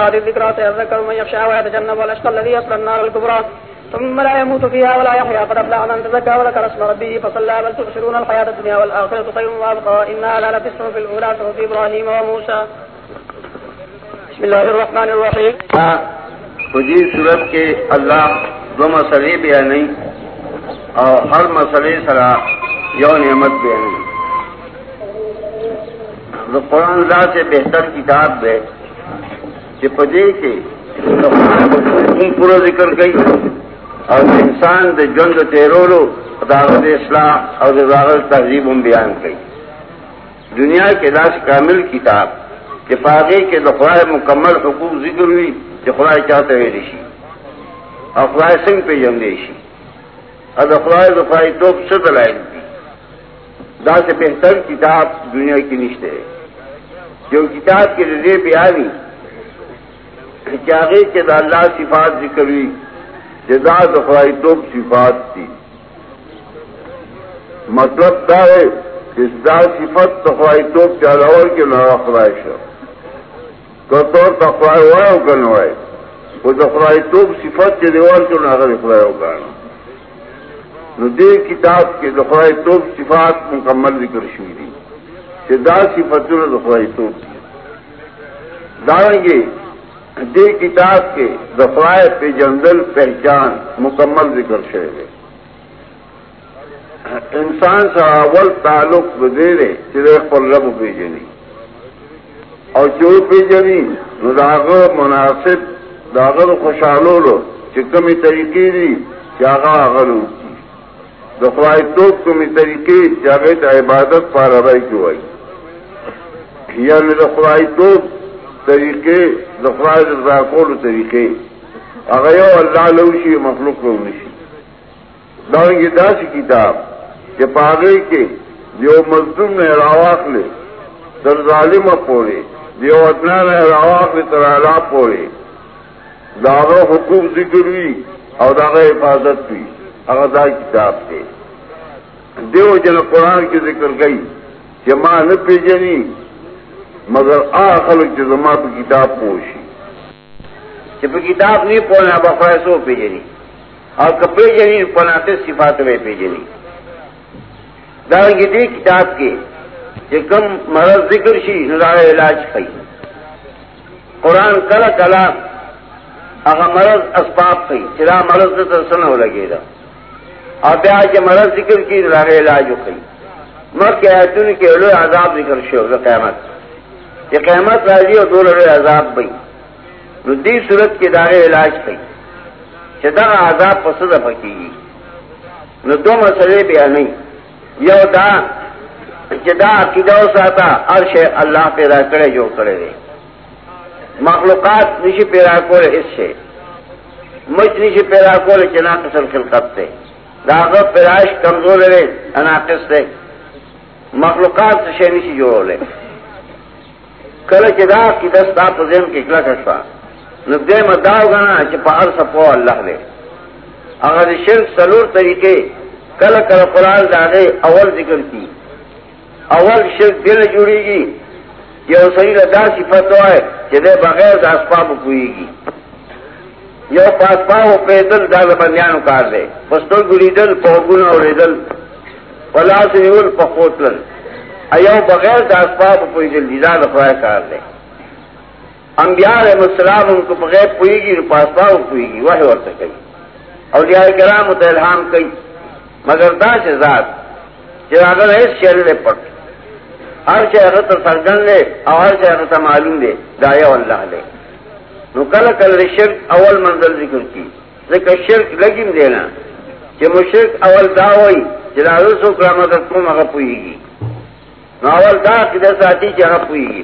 جاءت الذكرى سيذكر من يخشى ويتجنب والأشقى الذي يصل النار الكبرى. ثم لا يموت فيها ولا يحيى قد أفلح من تزكى وذكر اسم ربه فصلى. بل تؤثرون الحياة الدنيا والآخرة خير وأبقى. إن هذا لفي الصحف الأولى صحف إبراهيم وموسى. بسم الله الرحمن الرحيم. خودی صورت کے اللہ دو مسئلے بیا نہیں اور ہر مسئلے سرا یو نعمت بیا نہیں قرآن اللہ سے بہتر کتاب ہے کہ کے پورا ذکر گئی اور انسان دے جنگ تیرولو داغت اصلاح اور داغت تہذیب ہم بیان کی دنیا کے داس کامل کتاب کہ پاگے کے دفرائے مکمل حقوق ذکر ہوئی کہ خدائے چاہتے ہوئے رشی۔ اور خدائے سنگھ پہ جم ریشی اور دفرائے دفاعی تو سے دلائل دی۔ دا سے بہتر کتاب دنیا کی نشتے ہے۔ جو کتاب کے ریزے پہ آئی چاہے کے دا اللہ صفات ذکر ہوئی جدا دفاعی تو صفات تھی۔ مطلب دا ہے کہ دا صفت دفاعی تو چاہور کے نوا خواہش ہے کتور تخوائے ہوا ہے کہ نہ ہوئے وہ دفرائی تو صفت کے دیوار کیوں نہ دفرائے ہوگا دے کتاب کے دفرائی تو صفات مکمل ذکر شوئی تھی کہ صفت نے دفرائی تو ڈالیں گے دے کتاب کے دفرائے پہ جنگل پہچان مکمل ذکر شہر انسان سے اول تعلق دے رہے صرف پر رب بھیجنی اور جو پی جنی داغر مناسب داغر خوشحالو لو چکمی طریقے دی چاغا اگر دفرائی تو کمی طریقے چاہے تو عبادت پار کی ہوئی یعنی دفرائی تو طریقے دفرائی رضاکول طریقے اگر اللہ لوشی مخلوق لو نشی دارنگی داسی کتاب کہ پاگئی کے جو مزدور نے راواق لے در ظالم پوڑے دیو اتنا نے راواق نے ترالا پوڑے داغ حقوق ذکر ہوئی اور داغ حفاظت ہوئی اغدا کتاب سے دیو جن قرآن کی ذکر گئی کہ ماں نہ پیجنی مگر آخل کی زما پہ کتاب پوشی۔ جب کتاب نہیں پونا بخوائے سو پیجنی۔ اور کپڑے جنی پناتے صفات میں پیجنی۔ دارنگی دی کتاب کے کہ کم مرض ذکر شی نظار علاج کئی قرآن کلا کلا اگر مرض اسباب کئی چرا مرض تو سن ہو لگے گا اور بیا کے مرض ذکر کی نظار علاج ہو کئی مر کے ایتن کے لو عذاب ذکر شو قیامت۔ یہ قیامت راضی اور دو عذاب بئی ندی صورت کے دارے علاج کئی چدا عذاب پسند پکی گی۔ نو دو مسئلے بیا نہیں یو دا جدا عقیدہ ساتا عرش اللہ پیدا کرے جو کرے دے۔ مخلوقات نشی پیدا کول اس سے۔ مجھ نشی پیدا کول چنا قسم خلقت سے داغت پیدائش کمزور رہے، اناقص سے مخلوقات سے نشی جوڑ لے۔ کل جدا کی دستا پذیم کی کلا کشفا نبدے مداو گنا چپار سپو اللہ لے اگر شرک سلور طریقے کل کل قرآن داغے اول ذکر کی اول شرک دل جڑے گی یہ صحیح لدا صفت ہے کہ دے بغیر داسپاب پوئے گی یو پاسپا ہو پیدل دال بندیان کار دے پستل گری دل پہگن اور دل پلا سے نیول پخوتل ایو بغیر داسپاب پوئی دل دیدا دفرائے کار دے. انبیاء علیہ السلام ان کو بغیر پوئے گی پاسپا ہو پوئے گی وہ اور سکئی اور لیا کرام الحام کئی. مگر دا سے ذات جو اگر اس شہر لے پٹ ہر شہر تو سرگن لے اور ہر شہر تو معلوم دے دایا اللہ لے. نو کل کل شرک اول منزل ذکر کی. ذکر شرک لگیم دینا. کہ مشرک اول دا ہوئی جلال سو کرامت کو مگر پوئے گی. نو اول دا کدھر ساتھی چاہ پوئے گی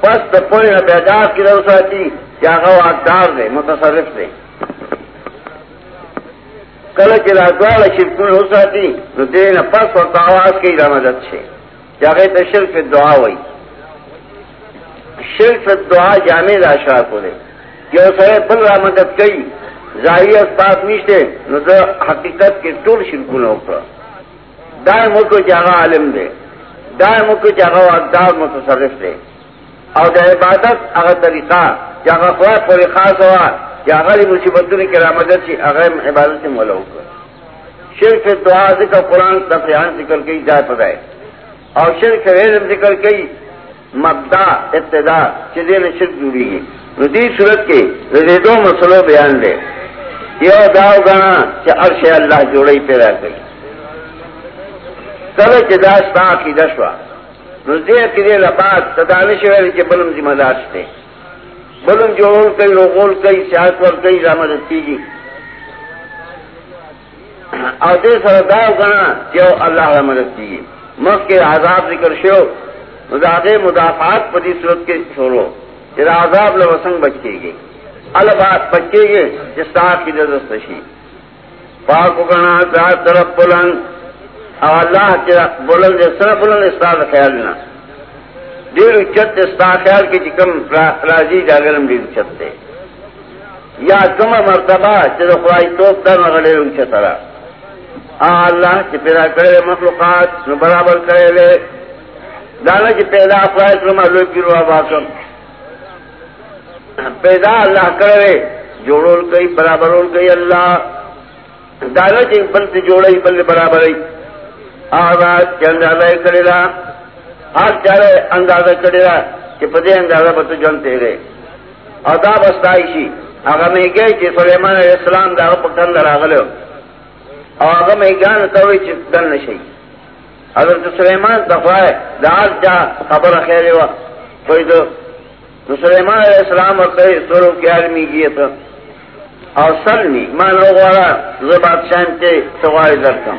پس تو پوئے نہ پیدا کدھر ساتھی چاہ واقدار دے، متصرف دے. کل چلا دوال شرکن ہو ساتی، نو دین پس وقت آواز کی رمضت چھے جاگے تو شرک دعا ہوئی شرک دعا جامع داشرا کو دے. کہ سر بل رمضت کئی، ظاہری اسباب نیشتے، نو دا حقیقت کے طول شرکن ہو کر دائیں ملک جاگا عالم دے. دائیں ملک جاگا اقدار متصرف دے. اور دا عبادت اگر طریقہ یا خواہ پوری خاص ہوا یا اگر مصیبتوں کی رامدت سی اگر عبادت سے مولا ہو شرک دعا ذکر قرآن تفریحان ذکر کی جائے پدائے اور شرک ریزم ذکر کی مبدا، ابتدا چیزیں نے شرک جڑی گی ندی صورت کے دو مسلو بیان دے. یہ داؤ گانا کہ عرش اللہ جوڑی پیدا کری کله گئی کل جداشتا کی دشوا نزدے کرے لباد تدانش ویل کے بلم ذمہ دار تھے بلم جوڑ کئی لوگول کئی سیاست ور کئی رامدت کی اور دے سر داؤ گنا جو اللہ رامدت کی مخ کے عذاب ذکر شو مداغ مدافعات پتی صورت کے چھوڑو جب عذاب لوسنگ بچے گی البات بچے گے جس طرح کی دست شی پاک گنا دار طرف بلند اور اللہ کے بلند سر بلند استاد خیال نہ۔ دیر اچت استا خیال کی چکم راضی جاگرم دیر اچت دے یا کم مرتبہ چلو خواہی توپ در مغلے اچت رہا اللہ کی پیدا کرے مخلوقات نو برابر کرے لے دانا کی پیدا افرائش نو معلوم کی روا باکم پیدا اللہ کرے جوڑول گئی، برابر گئی اللہ۔ دانا کی بل سے جوڑے بل برابر ہی آواز کے اندازہ کرے گا ہر چارے اندازہ کرے گا کہ پتے اندازہ بت جنتے گئے۔ ادا بستائشی اگر میں گئے کہ سلیمان علیہ السلام دا پکندر آگلے اور اگر میں گان توئی چ دل نشي اگر تو سلیمان دفعه دار جا خبر خیر وا۔ کوئی تو تو سلیمان علیہ السلام اور ورته سورو کې عالمي کیته او سلمی ما نو غواړه زه بادشاہ ته سوال درکم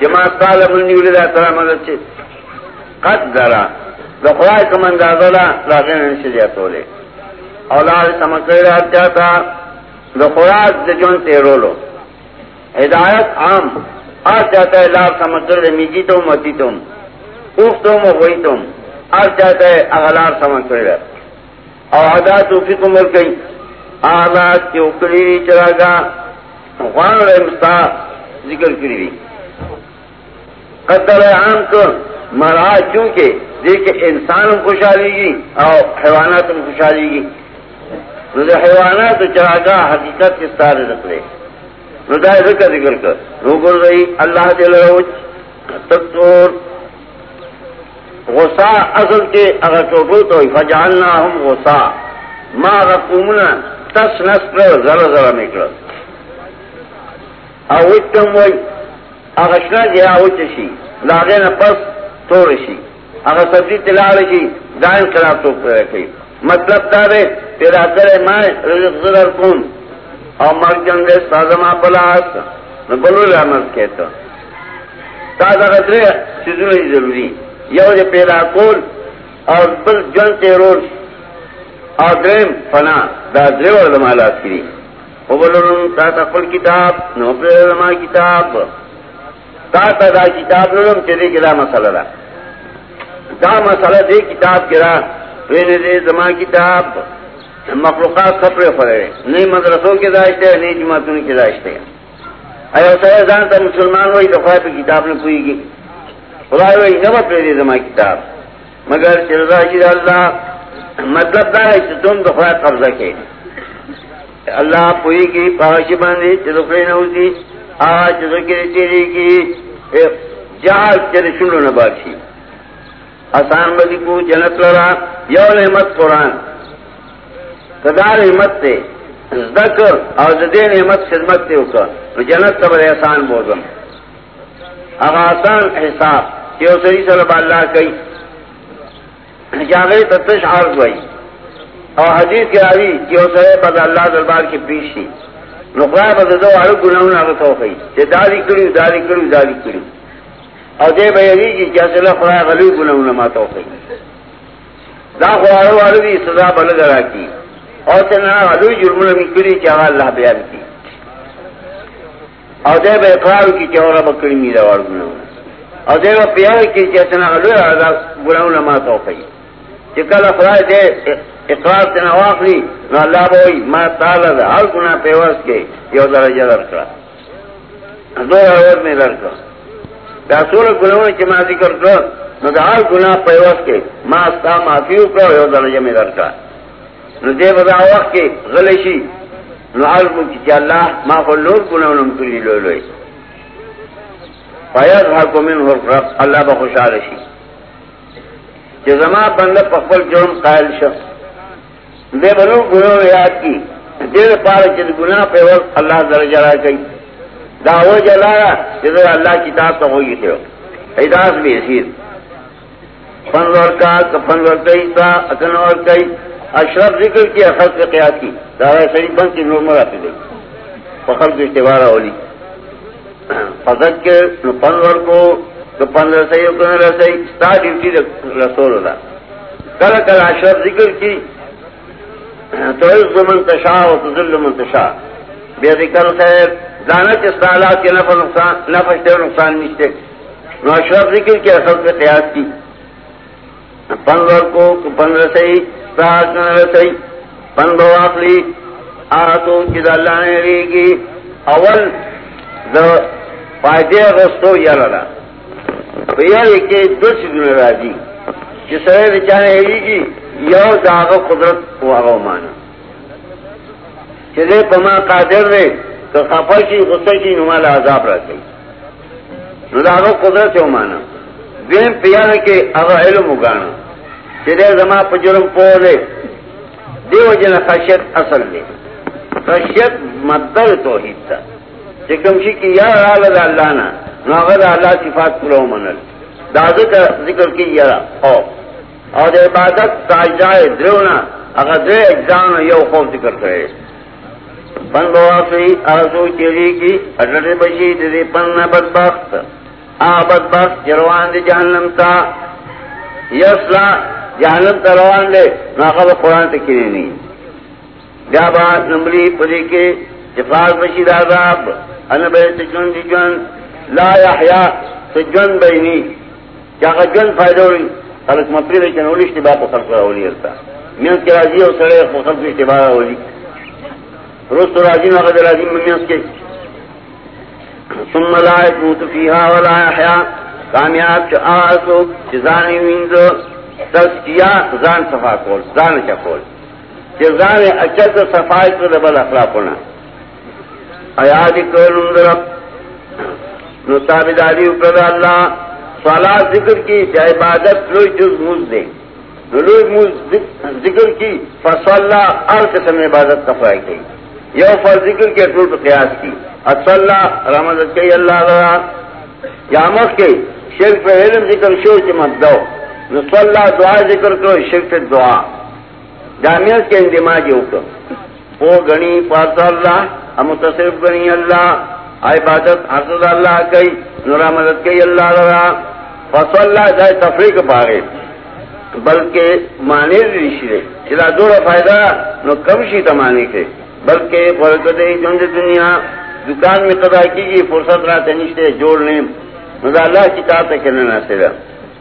جماعت تعالی منی ولی دا ترا مدد چی؟ قد درا دخواہ کم اندازولا لاغے نشجیت ہولے اولاد سمکر رات جاتا دخواہ جون تیرولو. ہدایت عام. آ چاہتا ہے لاکھ سمجھ کر میجی تم، متی تم. اف تم وہی تم. آ چاہتا ہے اغلار سمجھ کر اور ادا تو فی عمر گئی. آزاد کی اکڑی چلا گا غان رمستا ذکر کری قدر عام کو مرا چونکہ دیکھ انسان خوشحالی گی اور حیوانات خوشحالی گی۔ حیوانات چلا گا حقیقت کے سارے رکھ لے۔ ردائے ذکر ذکر کر۔ روگر رہی اللہ دل روچ تکتور غصہ اصل کے اگر ٹوٹو تو فجالنا ہم غصہ۔ ماں رقومنا تس نس کر ذرا ذرا نکل۔ اوچم وئی اغشنا گیا اوچ شی لاگے نہ پس توڑ شی اگر سبزی تلاڑ شی دائن خراب تو پر رکھی مطلب تارے تیرا کرے میں رزق ذرا کون اور مر جنگ سازما پلاس بلو عمل کہتا تازہ قدرے سیزن ضروری یہ جو پیدا کول اور بل جن سے رول اور درم فنا، دا درے دریور دمالات کری وہ بولو تا تا قل کتاب، نو پر کتاب. تا تا دا کتاب نلم چلے گلا مسئلہ دا. دا مسئلہ دے کتاب کرا وینے دے دما کتاب مخلوقات کپڑے پڑے نئی مدرسوں کے داشتے نئی جماعتوں کے داشتے ایو سر جان تھا مسلمان وہی دفعہ پہ کتاب نے پوئی گی. خدا وہی نہ پہ دما کتاب. مگر چرزا جی اللہ مطلب دا ہے کہ تم دفعہ قبضہ کے. اللہ پوئی کی پاش باندھی چلوکڑے نہ ہوتی. آج چلوکے تیری کی. جہاز چلے سنو نہ باشی آسان بدی کو جنت لڑا یو نعمت قرآن۔ کدار ہمت سے ذکر اور دین ہمت خدمت سے ہوکر جنت قبر احسان بوزم اگر آسان حساب کہ سری صلی اللہ کئی۔ جاگئی تتش عرض ہوئی۔ اور حدیث کے آئی کہ وہ سرے بد اللہ دربار کی پیش تھی نقرا بد دو ہر گناہ نہ ہو گئی کہ داری کڑی داری کڑی داری کڑی اور دے بھائی کی کیا چلا خدا غلو گناہ نہ ماتا دا خوارو والو بھی سزا بل گرا کی اور تنا علوی جرم نمی کری چاہا اللہ بیان کی اور دے بے اقرار کی چاہا بکری میرا وار گناہ اور دے بے پیار کی چاہتنا علوی عذاب گناہ نما توقعی چکل افراد دے اقرار تنا واقعی، نو اللہ بوئی، ما تعالی دا ہر گناہ پیوست کے یو درجہ درکڑا۔ دو روز میں درکڑا۔ دا سول گناہ چما ذکر کر نو دا ہر گناہ پیوست کے، ما استا معافیو کرو، یو درجہ میں درکڑا۔ نو دے بدا وقت کے غلشی نو علمو کی چا اللہ ما خلور کنا انم کلی لو لوئی فیض حقو من حرق اللہ با خوشحال شی چا زمان بندہ پخبل جرم قائل شخص دے بنو گناہ یاد کی. دیر پارا چا گناہ پہ وقت اللہ درجہ را کئی دعوی جلایا چا اللہ کتاب تا ہوئی تھے. ایداز بھی اسیر پنور کا کفن پنور کئی تا، اکنور کئی. اشرف ذکر کی اخذ کے قیاس کی دارا شریف بند کی نورمر آتی دے فخر کی اشتبارہ ہولی. فضل کے پنور کو تو پندرہ صحیح کو رسائی، ستا ڈیوٹی رسول اللہ کل کل اشرف ذکر کی تو عز منتشا و تزل منتشا بے ذکر خیر دانت استعالات کے نفع نقصان، نفع شتے نقصان مشتے نو اشرف ذکر کی اخذ کے قیاس کی. پنور کو پندرہ صحیح رسائی. پن بواقلی آتو چیز اللہ نے ری اول، دا فائدے غستو یا لڑا یہ کہ دو چیزوں راجی کہ سرے چاہے ری گی یو داغ قدرت واغو مانا چیزے پما قادر رے تو خفا کی، غصہ کی نمال عذاب رکھئی نو داغ قدرت ہو مانا دین پیار کے اغا علم اگانا۔ چرے زما پجرم پو دے دیو جن خشیت اصل دے خشیت مدر توحید تا۔ چکمشی کی یا اللہ نا۔ ناغد اللہ صفات پلو منل دا ذکر ذکر کی یرا او اور دے عبادت تاجائے درونا اگر دے اجزان یو خوف ذکر کرے پن بواقعی آرزو چیری کی اٹھر بشی دے پن بدبخت. آ بدبخت جروان دے جہنم تا یسلا جہنم تروان لے ناقب قرآن تکینے نہیں بیا بات نمبری پدی کے جفاظ بشید عذاب ان بے سجن دی جن لا یحیا سجن بینی. چاہا جن فائدہ ہوئی، خلق مطلب مطری لیکن اولی اشتباہ کو خلق رہا ہولی ارتا. میانس کے راضی ہو سڑے کو خلق اشتباہ رہا ہولی روز تو راضی ناقد راضی میں میانس کے. ثم لا يموت فيها ولا يحيا کامیاب چ آسو چزانی ویندو تزکیہ زان صفا کول، زان چکول کہ زان اچھا تو صفائی تو دبل اخلاق ہونا. ایادی کول اندرب نتابداری اکرد اللہ سوالات ذکر کی، چاہے عبادت لوئی جز موز دے۔ لوئی موز ذکر کی، فصلہ ہر قسم عبادت کفائی کی یو فر ذکر کے ٹوٹ قیاس کی۔ اصلہ رحمت کی اللہ را یامت کے شرف علم ذکر شو چمت دو نصلہ دعا ذکر کرو شرف دعا۔ جامعت کے اندماج حکم۔ وہ گنی پاس اللہ متصرف گنی اللہ۔ عبادت حسد اللہ کئی، نورا مدد کئی، اللہ لگا فصل اللہ جائے تفریح پاگے۔ بلکہ مانے رشرے چلا دور فائدہ، نو کم شی تمانے کے۔ بلکہ برکت جند دنیا، دکان میں قضا کی گئی، فرصت رہتے نشتے جوڑ لیں۔ مزا اللہ کتاب تک نہ سیرا۔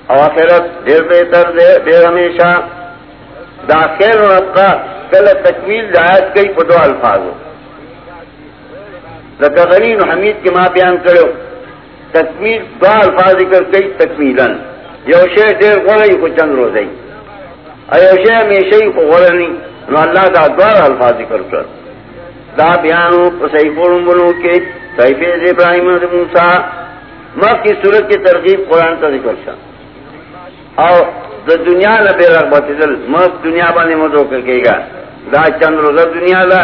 اور آخرت دیر بہتر دے دیر ہمیشہ۔ داخل رب کا کل تکمیل جائز کئی، پدو الفاظ ہو۔ غنی حمید کے ماں بیان کرو۔ تکمیل دو الفاظ ذکر کئی تکمیلن یوشے دیر غلئی کو چند روزئی ایوشے ہمیشہ ہی کو غلنی نو اللہ دا دوار الفاظ ذکر کر۔ دا بیانو صحیح قرم بنو کے صحیح ابراہیم موسیٰ۔ ماں کی صورت کی ترغیب قرآن کا ذکر شاہ اور دا دنیا نہ بے رغبت دل۔ مست دنیا بانے مدو کر کے گا۔ دا چند روزہ دنیا دا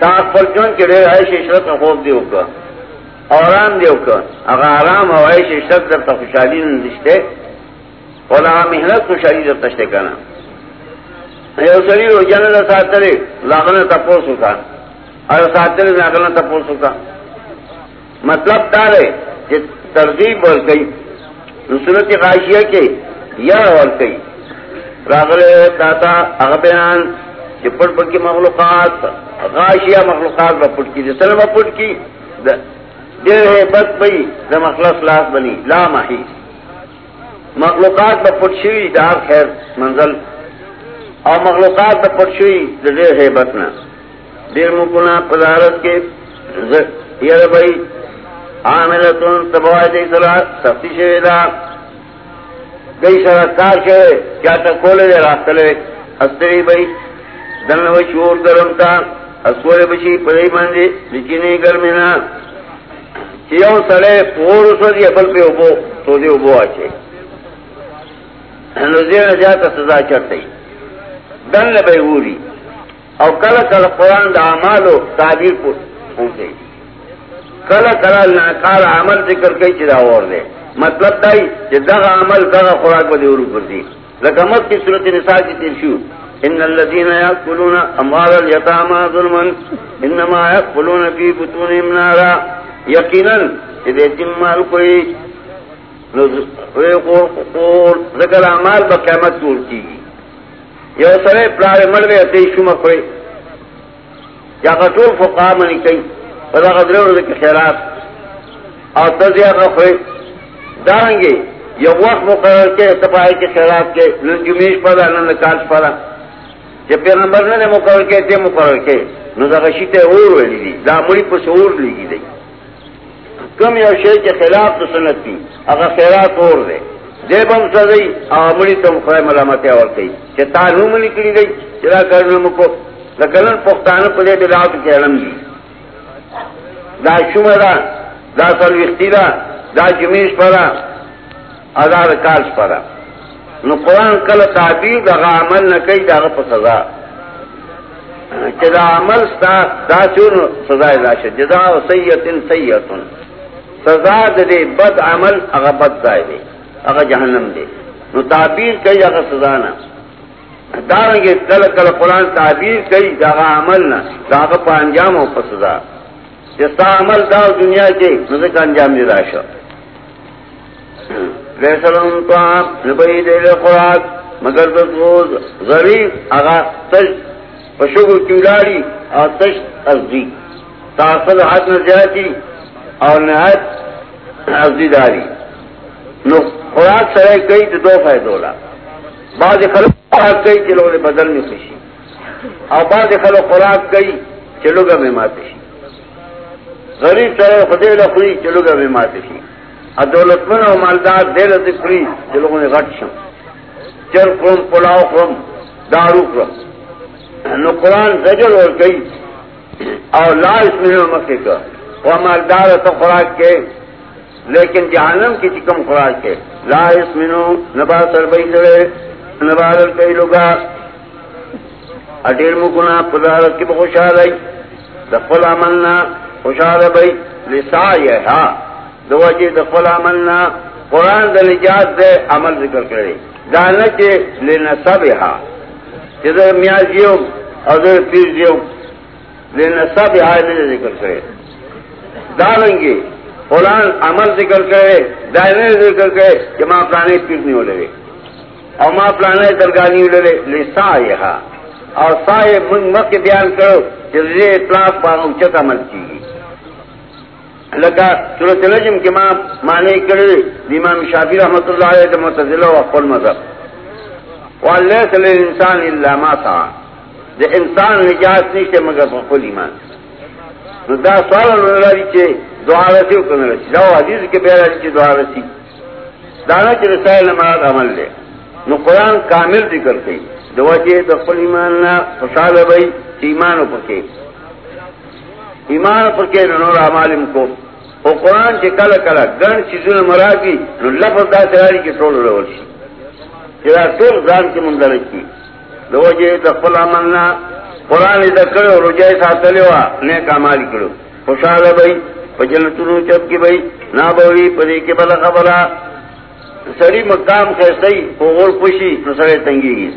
تاک پر چون کے ڈیر عیش عشرت میں خوب دیو کا آرام دیو کا اگر آرام اور عیش عشرت در خوشحالی نشتے اور محنت خوشحالی در تشتے کنا. یو سری رو جن مطلب دا ساترے لاغنا تپوسو کا اور ساترے لاغنا تپوسو کا مطلب دارے کہ ترغیب بول گئی نصرت غاشیہ کے یا اور کئی. راغل داتا اغبیان کہ پٹ پٹ کی مخلوقات، غاشیہ مخلوقات با پٹ کی جسل با پٹ کی دیر ہے بد بئی دا مخلص لاس بنی، لا ماہی۔ مخلوقات با پٹ شوی دار خیر منزل۔ اور مخلوقات با پٹ شوی دیر ہے بتنا دیر مکنا پدارت کے یہ بھائی عاملتون تبوائی دی سرا سختی شوی دا۔ گئی سرا کار شوی کیا تا کولے دے راستلے استری بھائی دن و شور گرم تا اسور بشی پدائی مندی لچینی گرمینا چیو سڑے پور سو دی اپل پہ اوبو، تو دی اوبو آچے۔ انو نزیر جاتا سزا چرتے دن لبے اوری۔ او کل کل قرآن دا عمالو تعبیر پوچھتے کل کل ناکار عمل ذکر کئی چدا اور دے۔ مطلب دائی کہ دغا عمل دغا خوراک بدے ارو پر دی۔ لکمت کی صورت نساء کی ترشو ان الذين ياكلون اموال اليتامى ظلما انما ياكلون في بطونهم نارا. یقینا اذا جمال کوئی ذکر اعمال با قیمت دور کی. یو سرے پلار مڑوے اتے شوم کوئی یا غطول فقا منی کئی. فضا غدرے ورد کی خیرات. اور تزیہ رخوئی دارنگے یو وقت مقرر کے تپاہی کے خیرات کے. نن جمیش پڑا نن کالس پڑا. کہ پیغمبر نے مقرر کے تے مقرر کے نو دا غشیتے اور ویلی دی دا مڑی پس اور لیگی دی؟ کم یو شے کے خلاف تو سنت تھی اگر خیرات اور دے دے بم سزئی آمڑی تم خواہ ملامت اور کئی کہ تا نوم نکلی گئی چرا کرنے مکو لکنن پختان پدے بلات کے علم دی دا شمرا دا سلوختی دا دا جمیش پرا ازار کالس پرا نو قرآن کل تعبیر دا عمل نہ کئی دا غپ سزا. چدا عمل ستا، دا چون سزا داشت جدا سیتن سیتن سزا دے بد عمل اگر بد دائے دے اگر جہنم دے نو تعبیر کئی اگر سزا نہ دارنگے کل کل قرآن تعبیر کئی داغا عمل نہ داغا پا انجام ہو پا سزا. جستا عمل دا دنیا کے نظر کا انجام دے داشا ویسلم تو آپ نبئی دے لے خوراک، مگر روز غریب، اگا تش پشو چولاری اور تش ازدی۔ تاثر حد نہ جاتی اور نہایت ازدی داری نو خوراک سرے کئی تو دو فائدہ بعض خلق خوراک کئی چلو نے بدل میں خوشی۔ اور بعض خلق خوراک کئی چلو گا میں ماتے غریب سرے خدے لخری چلو گا میں ماتے دولت من اور مالدار دل دکھری جو لوگوں نے غٹ شم چل کرم پلاؤ کرم دارو کرم نو قرآن زجر اور گئی۔ اور لا اس میں مکے کا۔ وہ مالدار تو خوراک کے، لیکن جہانم کی چکم خوراک کے۔ لا اس مینو نبا سر بئی سڑے نبا کئی لوگا۔ اڈیر مکنا پدارت کی خوشحال آئی دفل عملنا خوشحال بھائی لسا یہ ہاں۔ دو جی دفل عملنا. قرآن د نجات دے، عمل ذکر کرے. دانا کے لینا سب ہا جدھر میاں جیو اور پیر جیو لینا سب ہا ذکر کرے. دالیں گے قرآن عمل ذکر کرے دائنے ذکر کرے کہ ماں پرانے پیر نہیں ہو لگے. اور ماں پرانے درگاہ نہیں ہو لگے لسا یہ اور سا یہ مت کے بیان کرو کہ اطلاق پا اچت عمل چاہیے لگا سورت نجم کے ماں مانے کرے امام شافی رحمۃ اللہ علیہ کے متضلہ و اقل مذہب. واللہ صلی انسان اللہ ما تھا جو انسان نجات نہیں سے مگر بقول ایمان. نو دا سوال اللہ رچے دعا رسی کن رسی. دا حدیث کے بیر رچے دعا رسی. دانا چی رسائل مراد عمل لے. نو قرآن کامل ذکر کئی. دعا چی دقل ایمان نا خوشحال بھئی ایمان پکے ایمان پکے نور عمالم کو. او قرآن چې کله کله ګڼ چیزونه مرادي، نو لفظ دا سره کې ټول ورول شي. چې دا ټول ځان کې مونږ درکې دوجه د خپل عملنا قرآن دې کړو روزه ساتلې وا نیک اعمال کړو خوشاله وي په جنتونو چپ کې وي نا بوي په دې کې بل خبره. سړی مقام خېسي او ور خوشي نو سره تنګيږي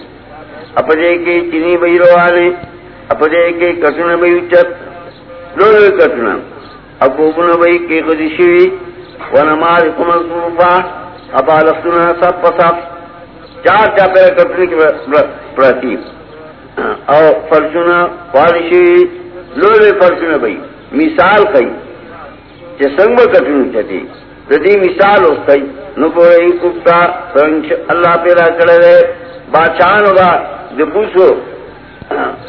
اپدې کې چيني وي روانه اپدې کې کټونه وي چت لوی کټونه ابوبن بھائی کی خدشی ونمار منصوبہ ابا لسنا سب پسب چار چار پیر کٹنے کی پرتی او فرشنا فارشی لولے فرشنا بھائی۔ مثال کئی کہ سنگ با کٹنو چتی ردی مثال اس کئی، نو پورے کتا اللہ پیدا کرے رہے بادشاہ ہوگا جو پوچھو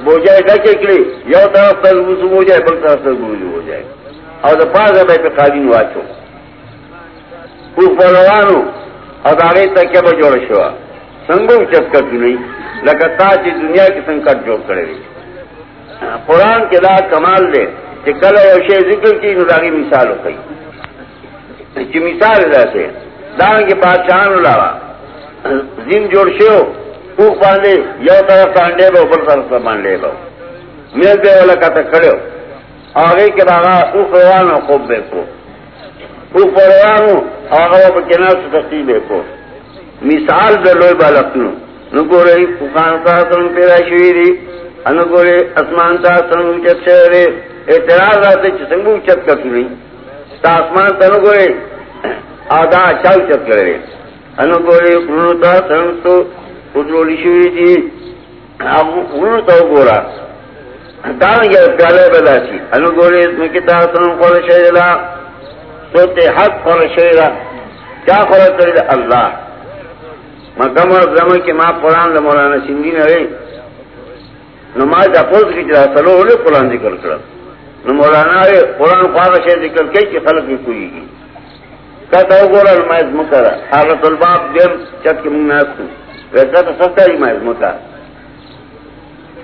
بوجھائے ڈکے کلی، یو طرف تربوز ہو جائے بل طرف تربوز ہو جائے اور پاس ہے پہ قالین واچو. روانو اور آگے تک کیا بجوڑ شوا سنگو چسکر کی نہیں لگتا چی دنیا کی سنکٹ جوڑ کرے گی قرآن کے دا کمال دے کہ کل اوشے ذکر کی ناگی مثال ہو گئی چی مثال رہتے دان کے بادشاہ لاوا زم جوڑ شو خوب باندھے یو طرف پانڈے بو اوپر طرف پانڈے بو مل پہ والا کا تک کھڑے آگے کے باغا خوب خوب بے کو خوب روان ہوں آگا وہ کنار سے بے کو مثال د لوی بالښتونو نو ګورې پوکان تاسو پیدا شوی دي ان ګورې اسمان تاسو چت شوی اعتراض راځي چې څنګه چت کړی تا اسمان ته نو ګورې ادا چاو اچھا چت کړی ان ګورې ورونو تاسو وډرولې شوی دي هغه ورونو ته وګورا دا یو پیاله بداسي ان ګورې مکه تاسو نو کول شي لا۔ سوته حق کول شي کیا خبر کړی الله مکم اور زمن کے ماں قرآن مولانا سندھی نے رہے نماز اپوز کی جرا سلو ہو قرآن ذکر کر نو مولانا رے قرآن خواہ سے ذکر کے کہ خلق بھی کوئی گی۔ کہتا ہو گورا نمائز مکرا حالت الباب دیم چت کے منہ ویسا تو سستا ہی مائز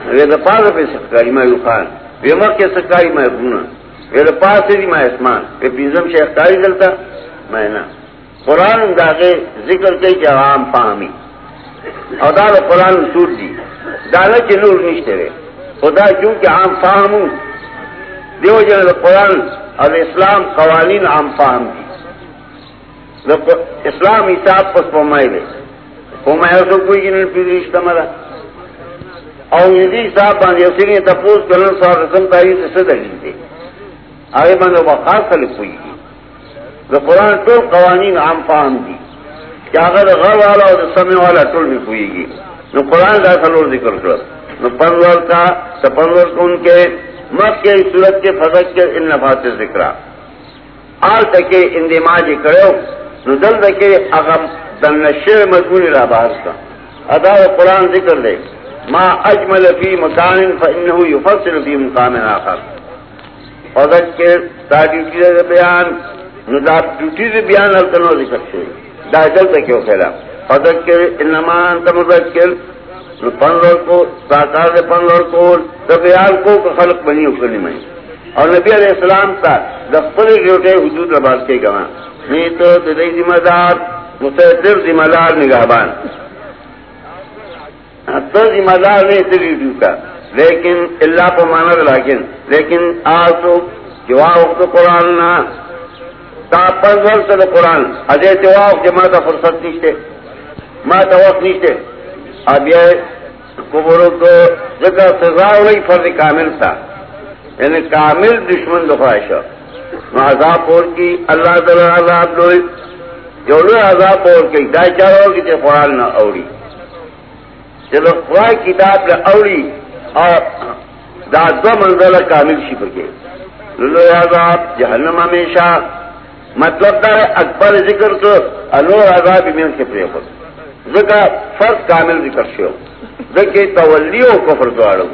مکا ویسا پاس پہ سکاری مائے خان ویمک کے سکاری مائے گونا ویسا پاس سے مائے اسمان وی پیزم شیخ کاری جلتا میں نہ۔ قرآن داغے ذکر کئی کہ عام فہمی۔ اور دار قرآن سور دی۔ دادا کے نور نشتے رہے۔ خدا چونکہ عام فہم دیو جن دا قرآن اور اسلام قوانین عام فہم دی۔ اسلام حساب پس پمائے دے۔ پمائے سو کوئی جن پھر رشتہ مرا اور صاحب باندھ اسی تپوس کرن سو رسم تاریخ سے دلیل دے آگے بندو بخار خلق ہوئی گی قرآن ٹول قوانین عام فاہم دی کیا اگر غر والا اور سمے والا ٹول بھی ہوئی نو قرآن کا سلور ذکر کر۔ نو پنور کا پنور کو ان کے مت صورت کے فضق کے ان نفاذ ذکر۔ آل تک اندماج جی کرو نو دل تک اغم دن نشر مضمون الاباس کا۔ ادا قرآن ذکر دے۔ ما اجمل فی مکان فانه یفصل فی مقام آخر۔ فضق کے تاکہ بیان، نو دا ڈیوٹی سے بیان التنو ذکر شوی دا جل تک کیوں پھیلا فذکر انما انت مذکر، نو پنلور کو ساکار دے پنلور کو دبیال کو کہ خلق بنی اکرنی میں اور نبی علیہ السلام تا دفتر ڈیوٹے حدود رباز کے گواں۔ نہیں تو ددئی ذمہ دار مسیطر ذمہ دار نگہبان۔ تو ذمہ دار نہیں تری ڈیو کا۔ لیکن اللہ کو مانا لیکن لیکن آج تو جواب وقت قرآن نہ پنځول سره قرآن اځه ته واو چې ما ته فرصت نشته ما ته وخت نشته بیا کوبرو کو ځکه سزا وی فرض کامل تھا۔ یعنی کامل دشمن د عذاب اور کی الله تعالی عذاب لوی جو لوی عذاب اور کی دا چارو کی قرآن نه اوري چلو خدای کتاب له اوري او دا دو کامل شي پکې لوی عذاب جهنم ہمیشہ۔ مطلب دا اکبر ذکر تو انور عذاب میں سے پری ذکر فرض کامل ذکر شو ذکر تولیو کفر دوارو۔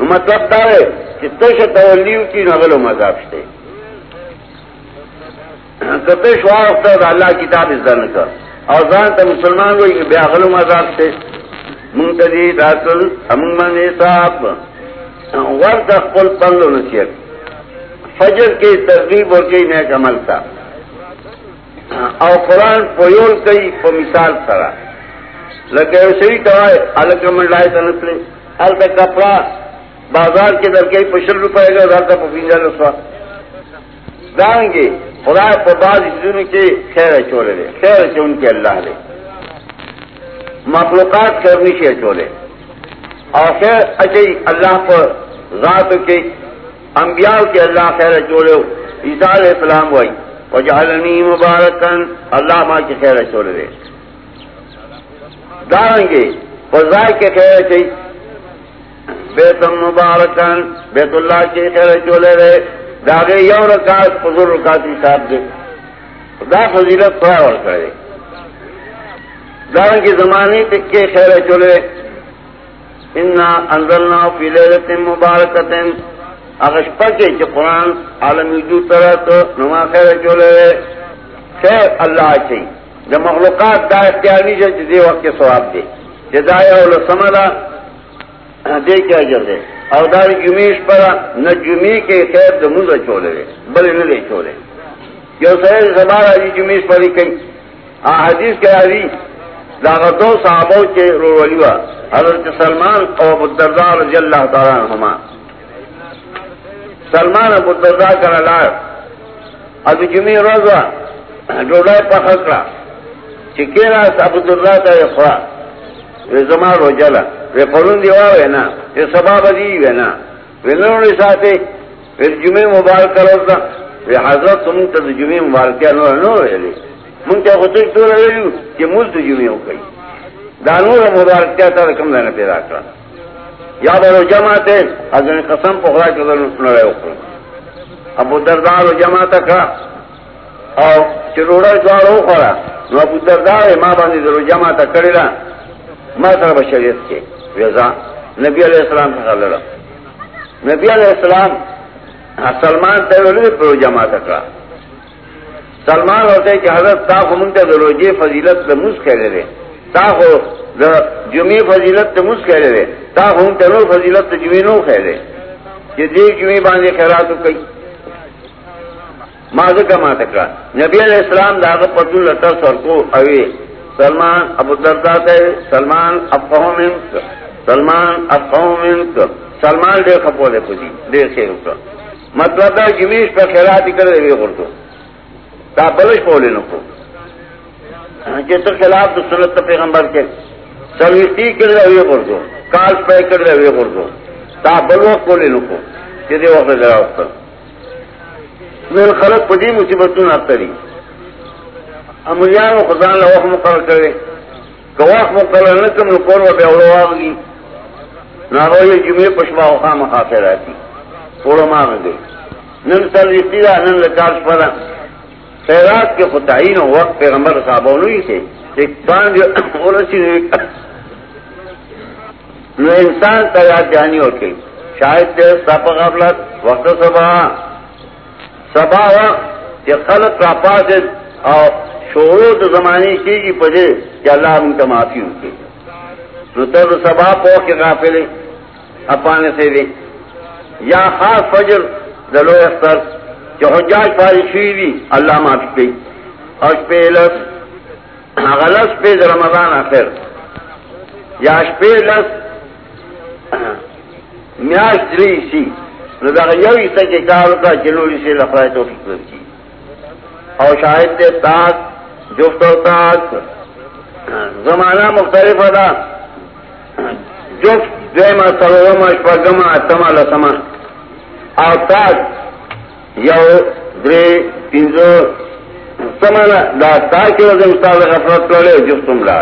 مطلب دا ہے کہ تش تولیو کی نغل و مذاب سے کتے شوا وقت اللہ کتاب ازدان کر۔ اور زان تا مسلمان ہوئی کہ بیا غلو مذاب سے منتدی داخل امن صاحب، ورد اقبل پندو نصیت فجر کی ترغیب اور کئی نیک عمل تھا او قرآن پویول کئی پو مثال سرا. لکه سری کوای الک منډای تنسلې ال تک کپڑا بازار کې درکې پشل روپے کا راته په پینځه رسوا دانګي خدای په باز دنیا کې خیر چولې دي خیر چون کې الله دې مخلوقات کرنی شي چولې او خیر اچي الله پر ذات کې انبیاء کې الله خیر چولې عیسی علیہ السلام وایي وجعلنی مبارکن اللہ ماں کی خیر چھوڑ دے۔ ڈالیں گے فضا کے خیر چاہیے بیتم مبارکن بیت اللہ کے خیر چولے رہے داغے یو رکات فضل رکاتی صاحب دے۔ دا فضیلت تھوڑا اور کرے۔ دارن کی زمانے پہ کے خیر چولے انا انزلنا فی لیلت مبارکت اغش پکے چھ قرآن عالمی جو طرح تو نما خیر چولے رہے خیر اللہ چاہیے جب مخلوقات دا اختیار نہیں چاہتے دے وقت کے سواب دے۔ جدایا سملا دے کیا جل دے۔ اور دار جمیش پر نہ جمی کے خیر تو منہ چھوڑے رہے بلے نہ لے چھوڑے جو سہر زبار آجی جمیش پر کئی۔ ہاں حدیث کے آجی لاغتوں صحابوں کے رو ولیوا حضرت سلمان اور ابودردار رضی اللہ تعالیٰ عنہما۔ سلمان ابودردار کا لار ابھی جمی روزہ ڈوڈا پکڑا چکیرا ابودردار کا خواہ زما رو جلا وی پرون دی واوی نا وی سبا بدی وی نا وی نرونی ساتے۔ وی جمعی مبارک کروتا وی حضرت تو منتا دی جمعی مبارکیا نور نور ویلی۔ منتا خطوش تو رویلیو چی مول تو جمعی ہو کئی دا نور مبارکیا تا رکم دینا پیدا کرا۔ یا برو جماعتے حضرت قسم پخرا پخلا چکر نرے اکرم ابو دردار و جماعتا کرا۔ او چروڑا دوارو خورا۔ نو ابو دردار ما باندې درو جماعتا کړی ما سره بشریت کې رضا نبی علیہ السلام څخه لړ نبی علیہ السلام، سلمان ته ویل جماعت کړه سلمان ورته چې حضرت تا خو مونږ ته د فضیلت د موس کړي تا خو د فضیلت د موس کړي تا خو ته نو فضیلت د جمعې نو کړي چې دې جمعې باندې خیرات وکړي ما ځکه ما تکړه نبی علیہ السلام داغه پټول لټر سر کو اوي سلمان ابو دردا تے سلمان افقہ منک سلمان افقہ منک سلمان دے خپو دے پدی دے خیر کا مطلب ہے جمیش پر خیرات کرے وی غردو تا بلش بولے نو کو. کہ تو خلاف تو سنت پیغمبر کے سرویتی کر رہے ہوئے غردو، کال پہ کر رہے ہوئے غردو۔ تا بلو بولے نو کو وقت ذرا وقت۔ من خلق پدی مصیبتوں نہ تری۔ امریان خدان له وخت مقرر کړي که وخت مقرر نه کوم نو کور به اورو واغلی ناغه یې جمعې پښما او خامہ خاطراتي پورو ما غږی نن سر استیرا نن له کار شپه خیرات کې خدایین او وخت پیغمبر صاحبونو یې ته ایک باندې نو انسان ته یاد جانی ورکړي شاید دې صاحب غفلت وخت سبا سبا چې خلق را پاسه او شورو تو زمانے کی گی پجے کہ اللہ ان کا معافی ہو کے۔ رتر سبا پو کے قافلے اپانے سے دے یا خاص فجر، دلو اختر۔ کہ حجاج فارغ ہوئی بھی اللہ معافی پہ اور پہ لس غلط پہ رمضان آخر۔ یا پہ لس میاش دری سی رضا یو عیسا کے کار کا جنوری سے لفائے تو فکر کی۔ اور شاہد دے تاک، جفت و تاک، زمانہ مختلف ادا جفت دیما سلوما شپگما اتما لسما او تاک یو درے پینزو سمانا دا تاکی وزن استاد غفرت لولے جفتم لا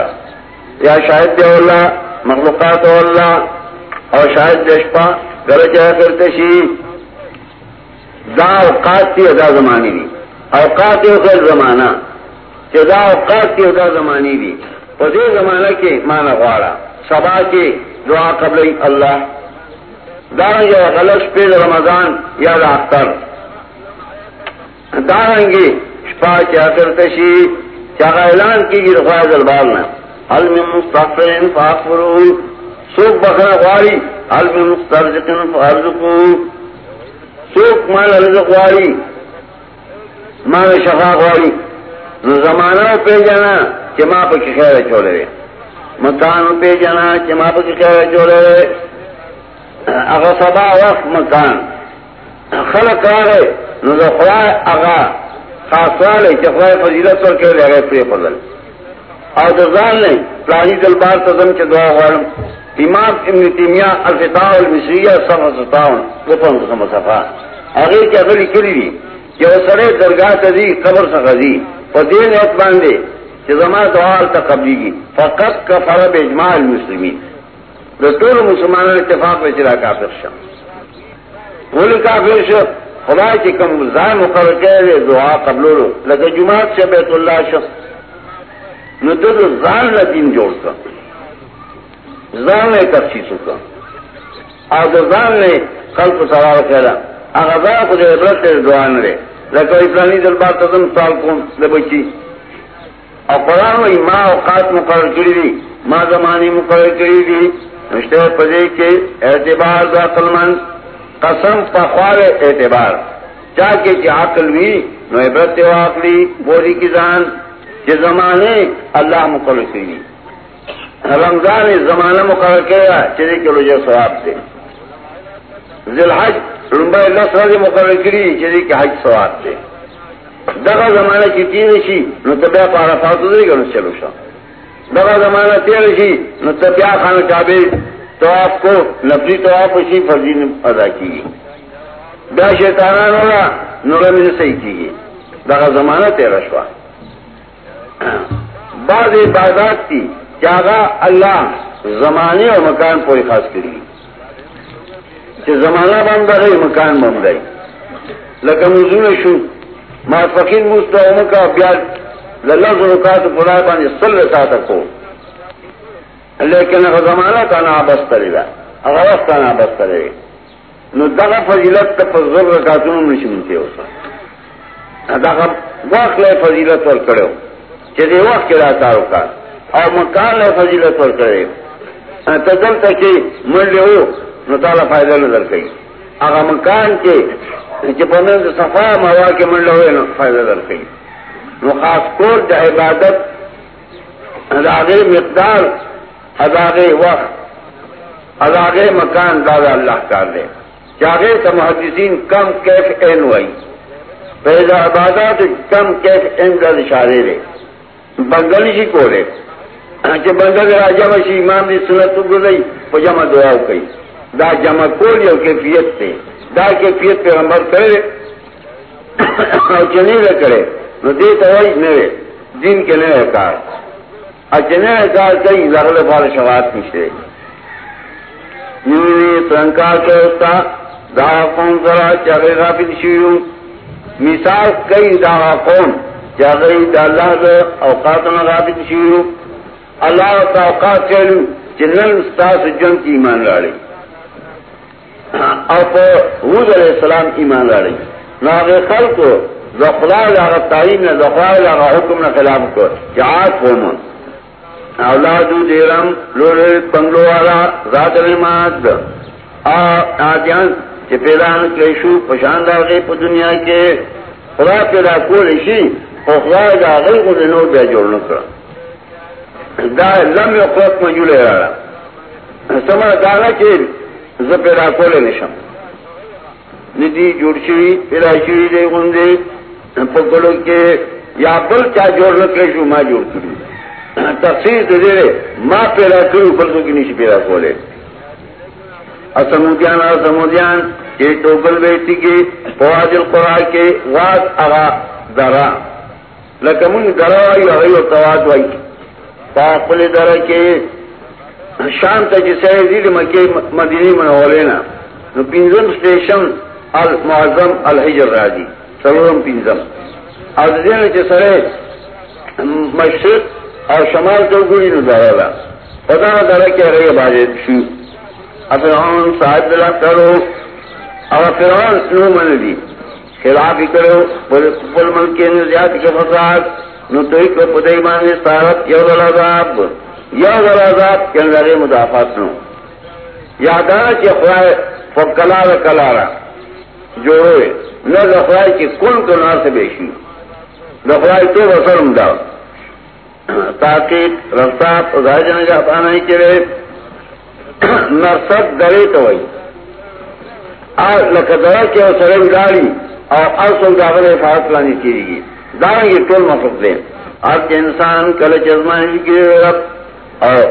یا شاہد دے اللہ مخلوقات اللہ اور شاہد دے شپا گرچہ کرتے شی دا اوقات تی ادا زمانی دی۔ اوقات خیر زمانہ۔ چې دا اوقات کې دا زمانی دي په دې زمانہ کې معنا غواړه سبا کې دعا قبل الله دا یو غلط په رمضان یا اختر دا رنګي شپه چې اخر تشي اعلان کیږي د خدای دربار نه هل من مستغفرین فاغفروا سوق بخره غواړي هل من مسترزقین فارزقوا سوق مال رزق غواړي مال شفا غواړي زمانہ پہ جانا چما پہ خیر چولے۔ مکان پہ جانا چما پہ خیر چولے۔ اگر سبا وقت مکان۔ خلق آگے نو دا خدای اگا خاص والے چخوائے فضیلت پر کے لے گئے پری فضل اور دزان نے پلانی دلبار تزم کے دعا غالم۔ امام ابن تیمیہ الفتاح المصریہ صفحہ ستاون گپن قسم صفحہ اگر کی اگلی کری دی کہ وہ سڑے درگاہ تزی قبر سخزی دین ایت باندھے کہ زما دعال تک قبلی کی فقط کا فرب اجماع المسلمین۔ ٹول مسلمانوں نے اتفاق میں چلا کافر شم بول کافر شم خدا کی کم ظاہر مقرر کہہ دعا قبل لو لگے جماعت سے بیت اللہ شم نو تو زان نہ دین جوڑ کر. زان ایک اچھی سکا اور زان نے کل کو سوال کہلا اگر خود عبرت دعا نہ رہے. لگا اسلامی دربار تدم سال کو بچی اور قرآن و ماں اوقات مقرر کری دی ماں زمانی مقرر کری دی. رشتے پدے کے اعتبار دا قلمن قسم پخوار اعتبار۔ چاہ کے کہ عقل بھی نو عبرت واقلی بولی کی جان کہ زمانے اللہ مقرر کری رمضان زمانہ مقرر کیا چلے چلو جو سواب دے ذی الحج رمبا اللہ سر مقرر کری چلی کہ حج سواب دے دغا زمانہ کی تیر شی، نو تبیا پارا فاتو دے گا، نو چلو شا۔ دغا زمانہ تیر شی، نو تبیا خان کعبے تو آپ کو لفظی تو آپ اسی فرضی ادا کی بیا شیطانان ہوگا نو رمی صحیح کی دغا زمانہ تیرا شوا۔ بعض عبادات کی چاہا اللہ زمانے اور مکان پوری خاص کری کہ زمانہ بند رہی مکان بن گئی لیکن مزون شو ما فقیر مستعم کا بیاد للہ رکات پڑا پانی سل ساتھ کو۔ لیکن اگر زمانہ کا نا بس کرے گا، اگر وقت کا نا بس کرے گا، نو دغه فضیلت ته په زر رکعاتونو نشي مونته اوسه. دغه وخت له فضیلت ور کړو چې دی وخت کې راځو کا او مکان له فضیلت ور کړو ته دلته کې مړ له نو تعالی فائدہ نظر کئی اگر مکان کے جب صفا موا کے من لوے نو فائدہ نظر کئی نو خاص کور دا عبادت اداغ مقدار اداغ وقت اداغ مکان دادا اللہ کار دے۔ چاہے تو محدثین کم کیف این ہوئی۔ پیدا عبادات کم کیف این کا اشارے رے بنگل ہی کو رے کہ بنگل راجا بشی امام نے سنت گزئی پجامہ دعا کئی دا جمع کول یو کیفیت تے۔ دا کیفیت پہ عمر کرے او چنی نہ کرے۔ نو دے تو نئے دین کے نئے کار۔ اچنے کار کئی لغل بار شوات نشتے ترنکار کے دا قوم غافل شیو مثال کئی دا قوم دا اللہ دا اوقاتنا غافل شیو اللہ تا اوقات چلو چنن جن کی ایمان اور حوض علیہ السلام ایمان لاڑی نہ خل کو زخلا لاغ تعین نہ زخلا حکم نہ خلاف کو جہاز قوم اولاد دیرم لوڑے بنگلو والا ذات الماد آدیان چې پیدا کړی شو پشان دغه په دنیا کې خدا پیدا کول شي او دا غي کو نو بیا جوړ نکړه دا لم یو قوت مجوله راړه سمه دا نه پیدا کولای نشم۔ ندی جوړ شي پیدا شي دی غوندې په ګلو کې یا بل چا جوړ نکړي ما جوړ کړی تفسیر دې ما پیدا کړو بل څوک نشي پیدا کولای اسمودیان اور سمودیان کے ٹوکل بیٹی کے، فواج القرآن کے واد اغا درا۔ لکمن درا وائی اغی و تواد وائی پاپل درا کے شام ته چې سړی دی د مکې نو پنځم سټیشن المعظم الحجر راځي څلورم پنځم او د دې نه مشرق او شمال ته وګوري نو دا. پتا نه دا کې هغه باندې شو افرعون صاحب دلا کرو. او فرعون نو من دي خلاف کرو. بل ملک کې زیات کې فساد. نو دوی کو پدای باندې ستارت یو دلازاب یا غرازات کے اندر مدافعات نو. یادانا کہ خواہ فکلا و کلارا. جو ہوئے. نہ لفرائی کی کل کو نار سے بیشی. لفرائی تو رسلم دا تاکہ رفتاب پانا ہی چلے درے تو آج کے اور حفاظت لانی گی گے ٹول مفت دیں آج کے انسان کل چزمانی کی رب اور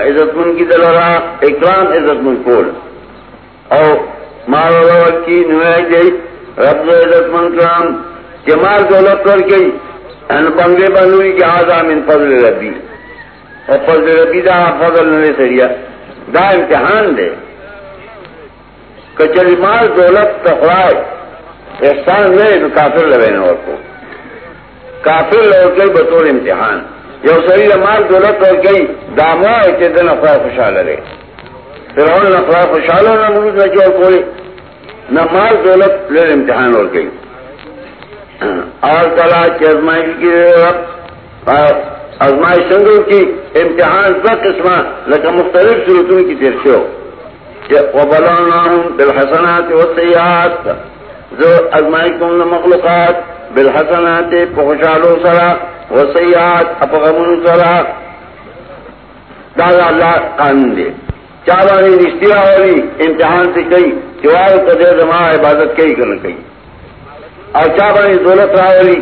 عزت من کی دلرا اکرام عزت من کول. اور مال کی نمائی گئی رب عزت من کرام کہ مال دولت کر گئی. ان بنگلے بنوئی کہ آزا من فضل ربی. اور فضل ربی دا فضل نوے سریا دا امتحان دے. کچری مال دولت تخوائے احسان لے تو کافر لگے اور کو کافر لوگ گئی بطور امتحان. یو سری مال دولت اور گئی داما کے دن افواہ خوشحال رہے پھر اور افواہ خوشحال ہو نہ مرود نہ جو کوئی. نہ مال دولت لے امتحان اور گئی اور کلا کی ازمائش کی ازمائش سنگو کی امتحان کا قسم لیکن مختلف صورتوں کی تیر سے ہو بالحسنات والسیئات جو ازمائی کم مخلوقات بالحسنات پخشالو سرا وسیعات اپغمون سرا دادا اللہ قانون دے چاوانی رشتہ والی امتحان سے کئی جواب کدے زما عبادت کئی کرنا کئی او اور چاوانی دولت راولی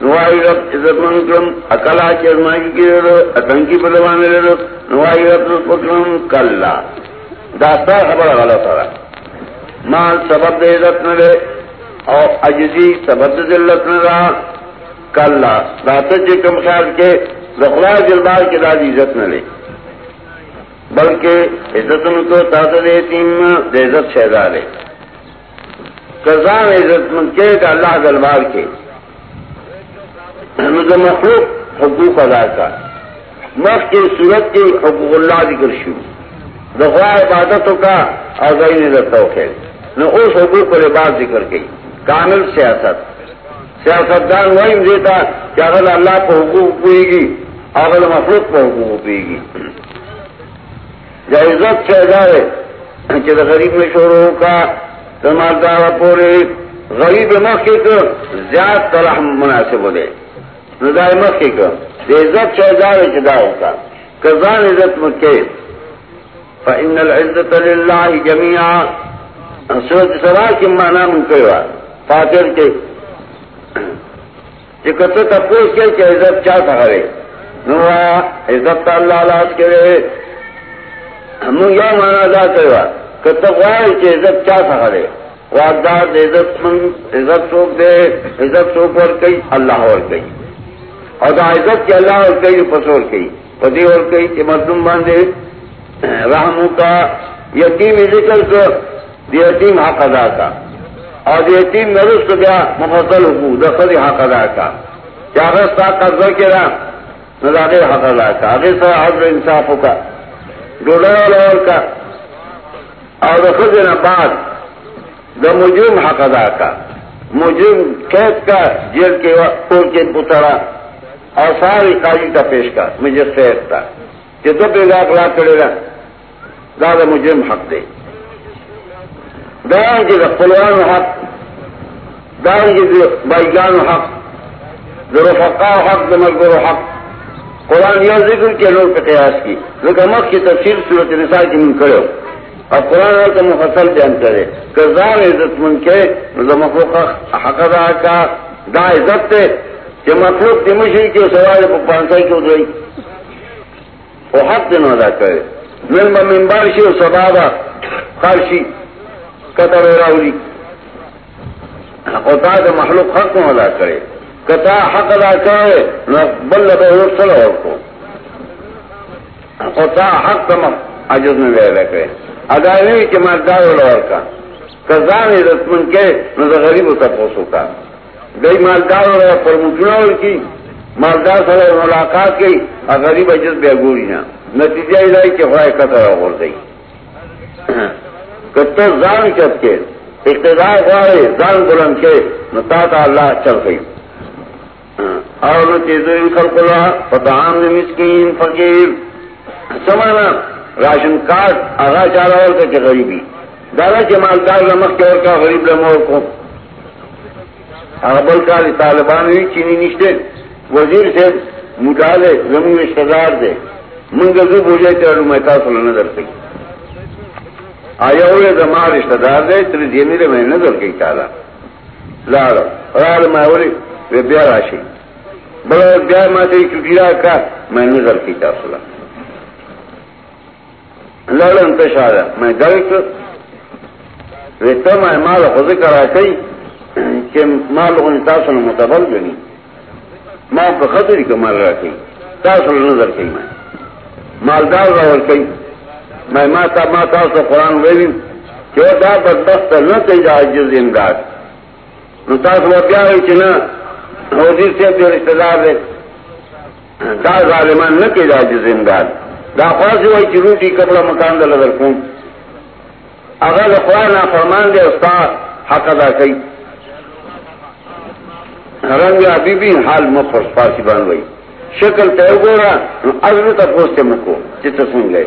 نوائی رب عزت من منکرم اکلا کی ازمائی کی رہو اتنکی بدوانے رہو نوائی رب پکرم کلا. داستا خبر غلط رہا مال سبب دے عزت نہ لے اور اجزی سبب ذلت نہ رہا کل دات جی کم خیال کے رخلا جلبار کے داد عزت نہ بلکہ عزت ان کو تاثر تیم دے عزت شہزاد ہے کزان عزت مند کے کا اللہ دلبار کے۔ مخلوق حقوق ادا کا۔ مخ کی صورت کی حقوق اللہ ذکر شروع دفاع عبادتوں کا اور گئی نظر توقع نہ اس حقوق کو لباس ذکر کی۔ کامل سیاست۔ سیاست دان وہی دیتا کہ اگر اللہ کو حقوق پوئے گی، اگر مخلوق کو حقوق پوئے گی۔ جب عزت سے جائے کہ غریب میں شوروں کا تمالدار پورے غریب مکھی کو زیادہ طرح مناسب ہو دے نظائے مکھی کو عزت سے جائے ہوتا کزان عزت مکے فإن العزت للہ جميعا سورت سوا کی مانا من فاتر کے کتو تپوس کے کہ عزت چاہ سکے نوا عزت اللہ لاس کے رہے ہم یہ مانا دا کہوا کتو غوائی کہ عزت کیا چاہ سکے واردار عزت من عزت سوک دے عزت سوک اور کئی اللہ اور کئی اور دا عزت کی اللہ اور کئی پسور کئی پتی اور کئی کہ مظلوم باندھے رحم کا یتیم ذکر کو یتیم حق ادا کا اور یتیم نرس کو گیا مفصل حقوق دخل حق ادا کا چارستا قبضہ کے رہا نظاد حق ادا کا آگے سے حضر انصاف کا ڈوڈا لور کا اور دخل بعد دا مجرم حق ادا کا۔ مجرم قید کا، جیل کے کوڑ کے پترا اور ساری قاضی کا پیش کا مجھے صحت تھا کہ دو پہ لاکھ لاکھ کرے گا دادا مجرم حق دے۔ دائیں جی کے پلوان حق، دائیں جی کے بائیگان حق ذرفقا حق دمرگر حق۔ قرآن یہ ذکر کے لوگ پہ قیاس کی۔ لیکن مخ کی تفصیل صورت نساء کی من کرو اور قرآن کا مفصل بیان کرے۔ کردار عزت من کے مخلوق حق ادا کا دا عزت تے کہ مخلوق کی مشری کے سوال کو پانسائی کی ادھر وہ حق دن ادا کرے۔ مل ممبر شی و سبابا خارشی قطر و راولی۔ قطع دا مخلوق حق نو ادا کرے۔ قطع حق ادا کرے بل لبے سل اور کو۔ قطع حق دا عجز میں لے رکھے ادا نہیں کہ مردار اور کا کزان رسمن کے نہ غریب ہوتا پوسو کا گئی مالدار اور پر مٹنا کی. مالدار سر ملاقات کی اور غریب عجز بے گوری نہ نتیجہ یہ کہ خواہ قطر ہو گئی کتر زان چت کے اقتدار ہوئے زان بلند کے نتا اللہ چل گئی. اور چیزیں خلق اللہ پتام مسکین فقیر. سمانا راشن کارڈ آگاہ چارا اور کے غریبی۔ دادا کے مالدار نمک کے اور کا غریب لمور کو۔ ابل کا طالبان ہوئی، چینی نشتے۔ وزیر سے مٹالے زمین رشتے دار دے۔ منگزو بوجھے چلو میں تاثر نظر کی آیا ہوئے زما رشتہ دار دے تری دینی رے میں نظر کی تالا۔ لال رال میں بولی بیا راشی۔ بڑا بیا میں تیری چٹیا کا، میں نظر کی تاسلہ تاثر لڑ انتشار میں ڈائریکٹ ویتا میں مال خود کرا کئی کہ مال کو تاثر متبل گنی ماں کو خطری کا مال رکھی تاثر نظر کی میں. مالدار راول کئی. میں ماتا ماتا سے قرآن ویلی. چوتا بدبخت نہ کئی جا جز امداد. نتاس وہ کیا ہوئی چنا حضیر سے جو رشتہ دار دے. دا ظالمان نہ کئی جا جز امداد. دا خواسی ہوئی چی روٹی کپڑا مکان دل اگر کون. اگر قرآن فرمان دے استاد حق ادا کئی. رنگ ابھی بھی حال مفر پاسی بان گئی شکل تو گورا ازر تک پوچھتے مکو چت سن گئے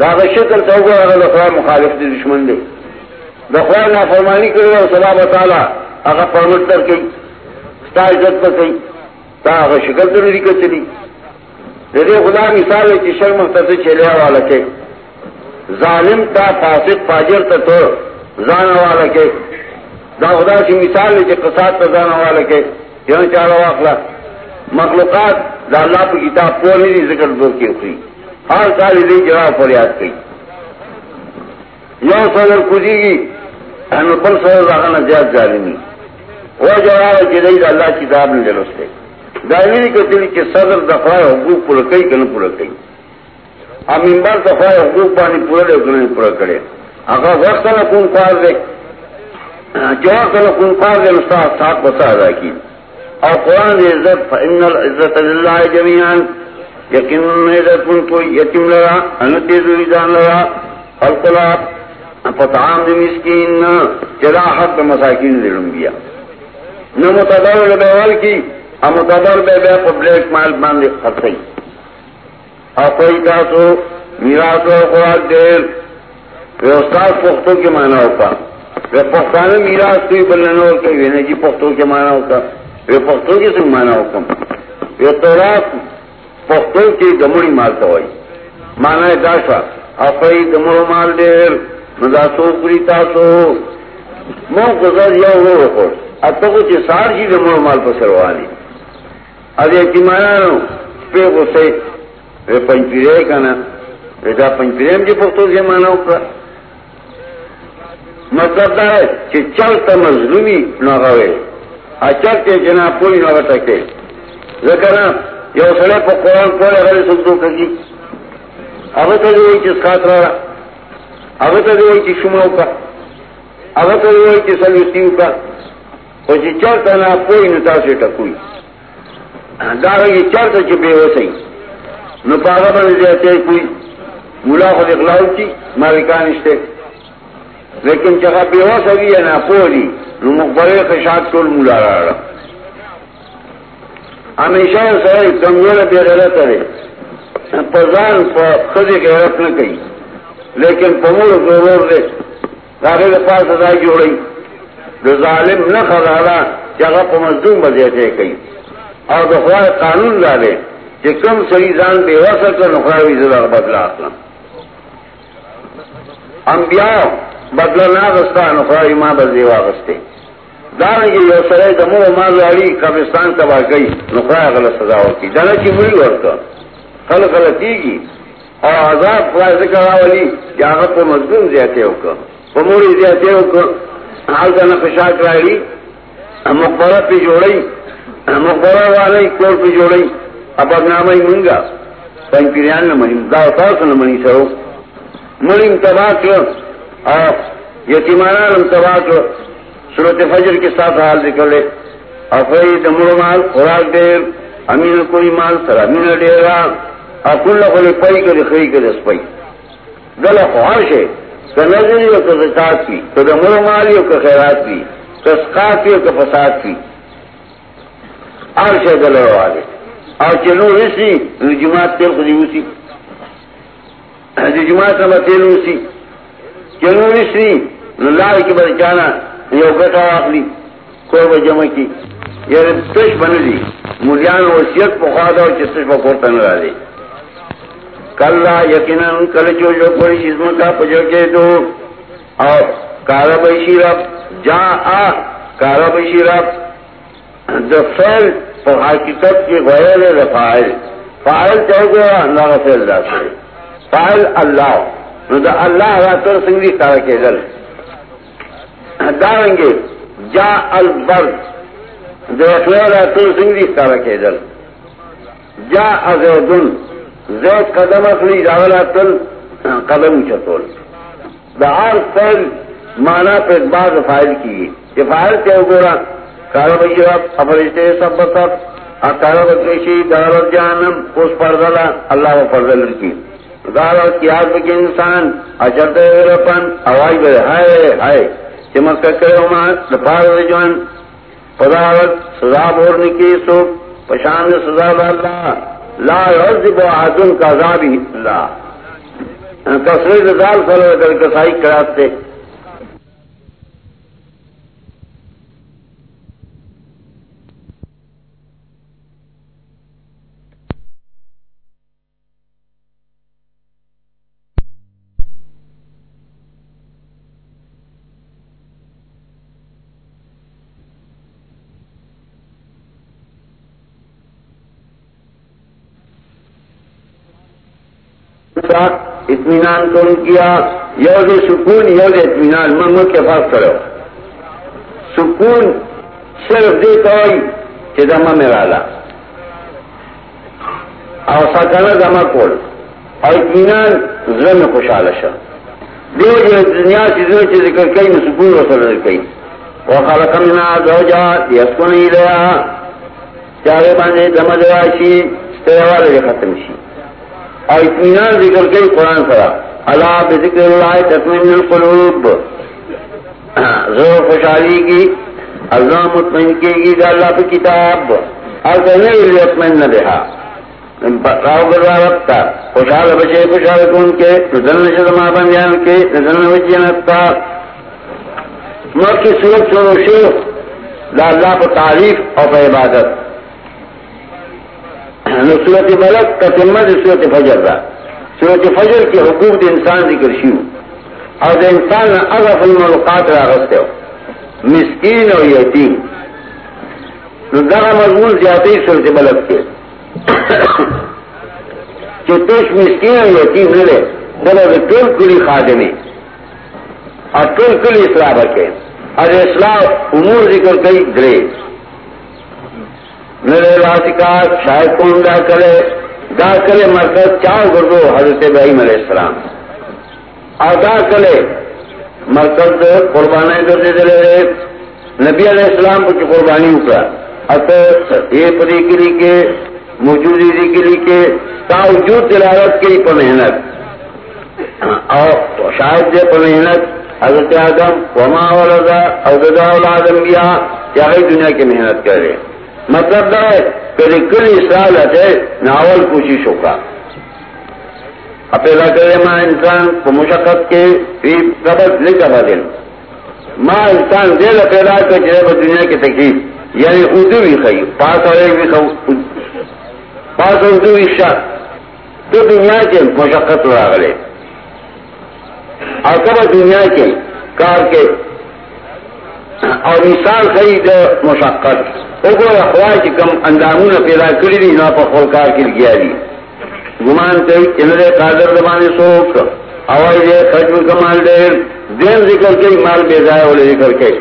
داغ شکل تو گورا اگر دخوا مخالف دی دشمن دے. دخوا نا فرمانی کرے اور سلا بتالا اگر پرمٹ کر گئی ستا عزت پر گئی تا اگر شکل تو نہیں. کر چلی خدا مثال ہے کہ شرم سے چلے والا کے ظالم تا فاسق، فاجر تا تو زان والا کے دا خدا سی مثال ہے کہ قصاد تا زان والا کے یہاں چارا واقعہ مخلوقات دا اللہ پہ کتاب پوری نہیں ذکر دور کی ہوئی ہر سال دی جواب پر یاد کی یو صدر کجی گی بل صدر راغنا زیاد ظالمی وہ جواب جدید اللہ کتاب نے جلستے دائمی کتلی کہ صدر دفاع حقوق پورا کئی کہ نہ پورا کئی۔ اب ممبر دفاع حقوق پانی پورا دے کہ نہیں پورا کرے۔ اگر وقت نہ کون پار دے جواب نہ کون پار دے استاد ساتھ بسا ادا کی اور قرآن عزت، فإن العزت للہ جمیعان یقین عزت من کو یتیم لگا، انتیز ویدان لگا القلاب فتعام دی مسکین چلا حق مساکین دی لنبیا۔ نہ متدور بیوال کی اور بے بے پبلک مال باندے خرسی اور کوئی تاسو میراث و خوراک دیر۔ استاد پختوں کے معنی ہوتا۔ وہ پختانے میراث کوئی بلنے اور کوئی جی پختوں کے معنی ہوتا۔ یہ پختوں کی سنگ مانا حکم یہ تو رات پختوں کی دمڑی مال ہوئی۔ مانا ہے داشا افائی دمڑو مال دیر۔ مداسو پوری تاسو۔ مو گزر یا وہ رکھو۔ اب تو کچھ سار جی دمڑو مال پر سروانی۔ اب یہ کی غصے پنچیرے دا پنچیرے جی مطلب دا ہے کہ چلتا مظلومی نہ ہوئے اچر کے جنا پوری نہ سکے ذکر یو سڑے پہ قرآن پورے غیر سکتوں کی اب تو جو وہی چیز کھات رہا اب تو وہی چیز شماؤ کا اب تو جو وہی چیز سلوستیوں کا چلتا نہ کوئی نتا سے ٹکوئی. دارا یہ چلتا چی ہو سی نو پاگا بنے دیتے کوئی ملا خود اخلاؤ کی، مالکان استے لیکن چکا بے ہو سکی ہے نہ پوری نو مقبرے خشاد ٹول مولا راڑا ہمیشہ سر کمزور بے غیرت رہے پرزان خود غیرت نہ کہی لیکن پمور ضرور دے داخل پاس ادا جوڑی جو ظالم نہ خزانا جگہ پہ مزدوم بجے تھے کئی اور دخوا قانون ڈالے کہ کم سری جان بے وسر کر نخواوی ضرور بدلا اپنا انبیاء بدلا نہ رستا نخواوی ماں بدلے واغستے. دار کی جو سرے دمو مال والی قبرستان تباہ گئی نخوایا غلط سزا ہوتی دانا کی مڑی اور کا خل غلط کی گی اور آزاد خواہ ذکر والی جاغت کو مضمون زیادہ ہو کر پموڑی زیادہ ہو کر حال کا نقشہ کرائی، مقبرہ پہ جوڑی مقبرہ والی کوڑ پہ جوڑی اب نام ہی منگا پن پنچریان نہ منی دا سو نہ منی سرو۔ منی تباہ کر۔ اور یتیمانہ تباہ کر۔ صورت فجر کے ساتھ حال ذکر لے۔ افری دمڑ مال، خوراک دیر امین کوئی مال سر امین ڈیرا اکل کو پئی کر، خری کر پئی گل خواہش ہے کہ نظری ہو کہ زکات کی تو دمڑ مال ہو کہ خیرات کی تو اسکات ہو کہ فساد کی۔ اور سے گل والے اور چلو اسی جماعت تیل خود اسی جماعت کا تیل اسی چلو اسی لال کی بچانا یو گٹا اخلی کوئی به جمع کی۔ یعنی تش بن بنلی مولیان وصیت پخوا دا چې تش په کوته نه راځي کلا یقینا کله جو جو کوئی چیز کا پجو کے دو۔ اور کارا بشی رب، جا آ، کارا بشی رب۔ جو فیل پر حقیقت کی غیر رفائل، فائل چاہو گیا اللہ کا فیل دا سے فائل اللہ دا اللہ را تر سنگی کارا کے دل۔ داریں گے جا البر جو اخلاق تل سنگری کارا کے دل۔ جا ازیدن زید قدم اخلی راولا تل قدم چتول دا ہر فیل مانا پہ بعد فائل کی یہ فائل کیا گورا کارو بھائی اپرشتے سب سب کارو بکیشی دار جانم اس پردلا اللہ و فضل کی دار کی آگ کے انسان اچھتے رپن آواز بھائی ہائے ہائے چمک کرے ہما دپار جوان پداوت سزا بورنے کی سوکھ پشان سزا اللہ لا يعذب احد کا عذاب اللہ کثرت دال فلو کر کسائی کراتے اطمینان کون کیا یو سکون یو اطمینان، من ملک کے پاس کرو. سکون صرف دے تو کہ دما میرا لا اور سکانا دما کول. اور اطمینان ضرور میں خوشحال شا. دیو جو دنیا چیزوں سے ذکر کئی میں سکون و سر کئی. وہ خالق منا زوجا یس کو نہیں رہا چاہے باندھے دما دواشی تیرے والے ختم شی. اور اطمینان ذکر کے قرآن کرا اللہ بذکر اللہ تطمین القلوب۔ زور خوشحالی کی، اللہ مطمئن کی گی اللہ پہ کتاب۔ اور کہنے کے لیے اطمین نہ دیہا راؤ گزا رکھتا خوشحال بچے، خوشحال کون کے۔ نزل شدما بن جان کے نزل بچے نکتا مر کی صورت چھوڑو شیخ، لا اللہ پر تعریف اور عبادت۔ صورت بلد کا تمت صورت فجر کا صورت فجر کے حقوق انسان ذکر شیو. اور انسان اگر فلم القات راغست ہو. مسکین اور یتیم. دغا مضمون زیادہ ہی صورت بلد کے. کہ توش مسکین اور یتیم نہ لے بولو ٹول کلی خادمی. اور ٹول کلی اصلاح رکھے اور اصلاح امور ذکر کئی گریز میرے کا شاید کون دا کرے دا کرے مرکز چار گردو حضرت ابراہیم علیہ السلام۔ اور دا کرے مرکز قربانی کر دے دے نبی علیہ السلام کو قربانی اکڑا۔ اب یہ پری کے لیے کے موجودی کے لیے کے باوجود تلاوت کی پر محنت۔ اور شاید دے پر محنت، حضرت آدم، وما والا اور اولاد انبیاء کیا دنیا کی محنت کر رہے مطلب ہے کہ کل سال ہے ناول کوششوں کا اپیلا کرے ماں انسان کو مشقت کے قبض لے کر دل۔ ماں انسان دل اپیلا کر چلے دنیا کی تکلیف۔ یعنی اردو بھی کھائی پاس اور ایک بھی کھاؤ پاس اردو بھی شک۔ تو دنیا کے مشقت اڑا گلے اور کب دنیا کے کار کے اور مثال صحیح جو مشقت. اخواہ کی کم اندامون پیدا کری دی نا پا خلکار کی گیا دی گمان کئی چندرے قادر زمانے سوک. ہوائی دے خجم کمال دے دین ذکر کئی مال بے ضائع والے ذکر کئی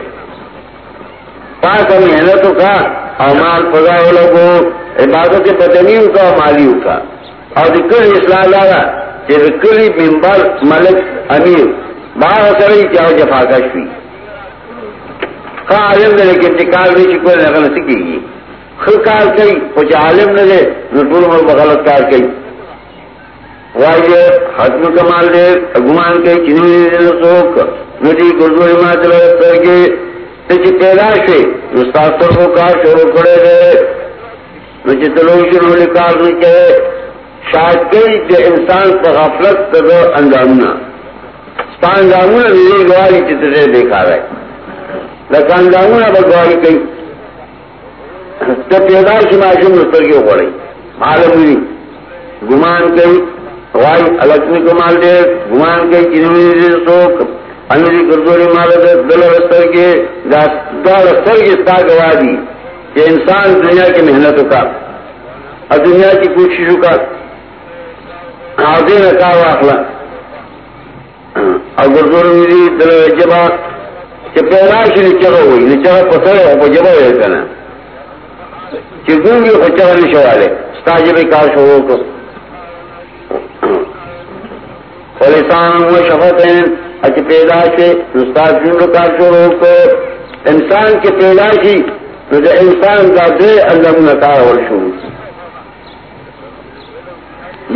پاک ہم محنتوں کا اور مال پگا والوں کو عبادت پتنیوں کا اور مالیوں کا اور ذکر اصلاح لالا کہ ذکر ممبر ملک امیر. باہر اثر کیا جفا کش بھی عالم نے لیکن انتقال بھی چکو نے غلط کی گی. خود کار کئی کچھ عالم نے لے نٹور میں غلط کار کئی. وائی حتم کمال دے، گمان کے چنی سوک. ندی گردوری ماں چلے کر کے تجھ پیداش سے مستاثر کو کار شروع کرے گئے مجھے تلو شروع کار نہیں کہے شاید کئی جو انسان پر غفلت کر انجامنا انجامنا میری گواہی چترے دیکھا رہے. لکانداموں نے بگواری کئی تو پیدائش معاشی مستر کی پڑی۔ معلوم نہیں۔ گمان کئی وائی الکمی کو مال دے۔ گمان کئی چنوی سوک انری گردوری مال دے۔ دل رستر کے رستر کی ستا گوا دی۔ کہ انسان دنیا کی محنتوں کا اور دنیا کی کوششوں کا آدھے نکا واخلا اور گردور میری دل جبا کہ پیدائش نیچر ہوئی نیچر پتھر ہو جب ہوئے کنا کہ گونگی خچہ والی شوالے ستا جب کار شروع کو پریشان و شفت ہیں اچ پیدا سے کار شروع کو انسان کے پیدائشی تو جو انسان کا دے اللہ نکار اور شروع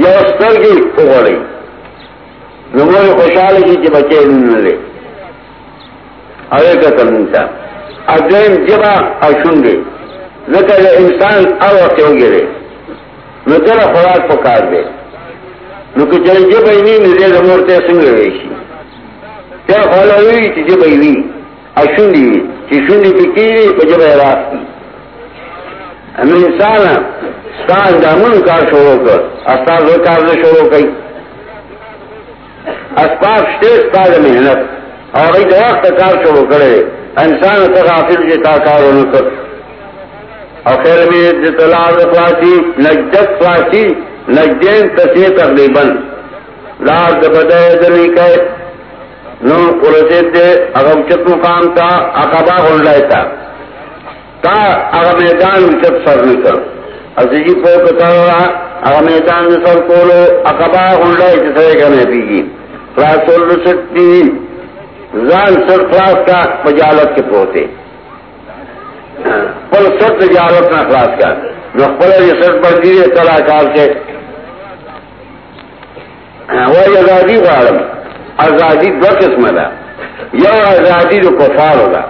یہ استر کی اگڑی لوگوں خوشحال کی کہ بچے نہ لے ارے کا کرنا تھا اگین جبا اور سن گے نہ کہ انسان اب کیوں گرے نہ چلا خوراک پکار دے۔ نو که چلی جب ایوی نزی زمور تے سنگ رویشی تیا خوالا ہوئی چی جب ایوی اشوندی وی چی شوندی پی کیری پا جب ایراس کی امی انسانا ستا اندامون کار شروع کر۔ استاز و کار شروع کئی۔ اسپاک شتے ستا محنت۔ اور ای دا وقت کار شروع کرے، انسان تا غافل جی تا کارو نکر اور خیر میں جتلار فلاسی نجدت فلاسی نجدین تسی تقریباً. لار دبدے دلی کے نو قرسید دے اگر چت مقام تا اقبا غنڈائی تا. تا اگر میدان چت سر نکر ازیجی پوک تارا اگر میدان سر کولو اقبا غنڈائی چسرے گنے بیگی. خلاص اللہ سکتی زان سر خلاص کا، مجالت کے پوتے۔ پل سر تجارت نہ خلاص کا۔ نو پل یہ سر پر دیئے تلا کار سے۔ وہی آزادی غالم آزادی دو قسم دا۔ یو آزادی جو کفار ہوگا۔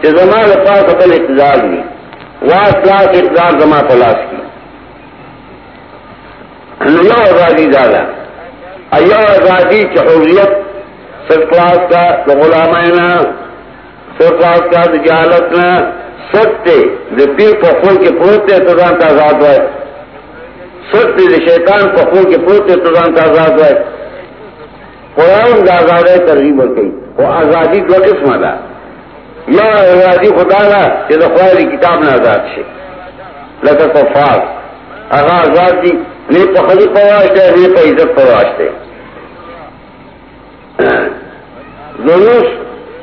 کہ زمان پاس اپنے اقتدار نہیں۔ واس لاس اقتدار زما پلاس کی۔ یو آزادی دادا ایو آزادی چہوریت سرکلاس کا غلامائنا سرکلاس کا جالت نہ سچتے جو پیر پخول کے پوتے تو کا آزاد ہے سچتے جو شیطان پخول کے پوتے تو کا آزاد ہے قرآن کا آزاد ہے ترغیب گئی وہ آزادی دو قسم دا۔ یا آزادی خدا دا کہ خواہ کتاب نے آزاد سے لگا کفار۔ اگر آزاد دی نہیں پخلی پرواشتے نہیں پہ عزت پرواشتے دونوس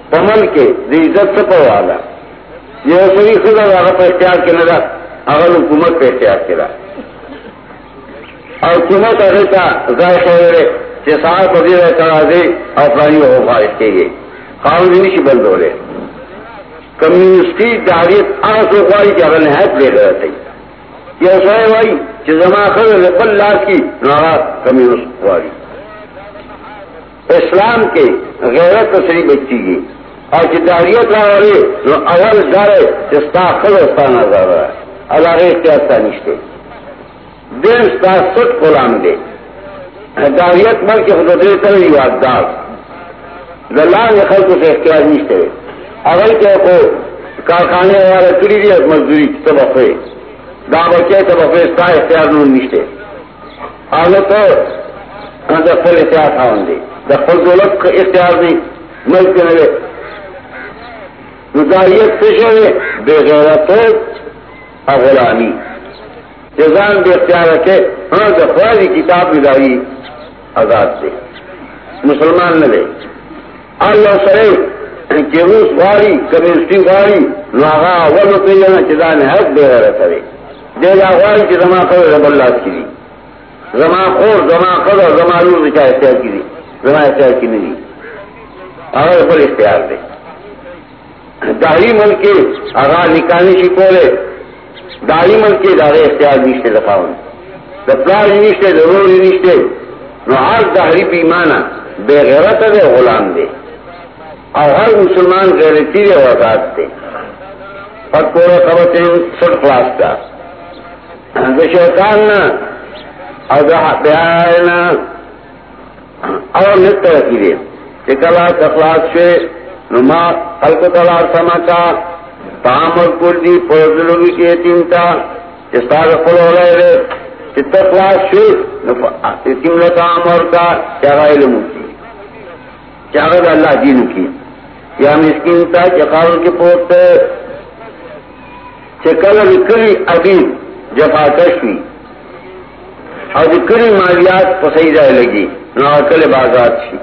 پمل کے دی عزت سے پروالا یہ سری خدا اگر پر اختیار کے لگا اگر حکومت پہ اختیار کرا اور حکومت اگر کا ذائقہ وغیرہ کہ صاحب وغیرہ کرا دے اور پرانی ہو فارغ کے گئے۔ قانونی کی بند ہو رہے۔ کمیونسٹی تاریخ آس رکھوائی کی اگر نہایت لے رہے تھے یہ سوئے بھائی کہ زما خر بل لاس کی ناراض کمیونسٹ والی اسلام کے غیرت تصری بچی گئی اور جداریت نہ والے اول ڈارے جستا خل استا نظر رہا ہے اللہ اختیار نشتے. دن ستا سٹ غلام دے. داریت مل کے خود دے کر یاددار دلال خلق سے اختیار نشتے. اول کے کو کارخانے والے کڑی دی مزدوری طبقے دا بچے طبقے ستا اختیار نون نشتے. آگے تو دفل اختیار تھاون دے. دفل دولت کا اختیار دی ملک کے نلے نداریت سے بے غیرت اور غلامی جزان بے اختیار رکھے ہاں دفاعی کتاب نداری آزاد دے مسلمان نہ دے اللہ سرے کہ روس واری، کمیونسٹی واری ناغا اول پہ جانا چدان حق بے غیرت کرے۔ دے جا واری کی زما کرو رب اللہ کی دی۔ زما خور زما کرو زما لور کا اختیار کی دی۔ زما اختیار کی نہیں۔ اگر پر اختیار دے۔ داڑھی مل کے آگاہ نکالنے شکولے داڑھی مل کے دارے اختیار نیچتے دفاع دفار نیچتے ضرور نیچتے نو آج داڑھی پیمانا بے غیرت دے، غلام دے۔ اور ہر مسلمان غیرتی دے وزاد دے۔ اور پورے خبر سٹ کلاس کا شیطان نا اور بیانا اور نت رکھی دے کہ کلا تخلاص سے نما خلق تلار سما کا تعامل کل دی پرزلوگی کی یتیم تا استاد قل ہو رہے رہے اتخلاص شو یتیم لتا عمر کا چاگا علم کی؟ چاگا اللہ دین کی؟ یا مسکین تا چکاول کی پوت چکل لکلی عبید جفا کشوی، اور ذکری مالیات پسئی جائے لگی۔ نہ اکل بازار چھی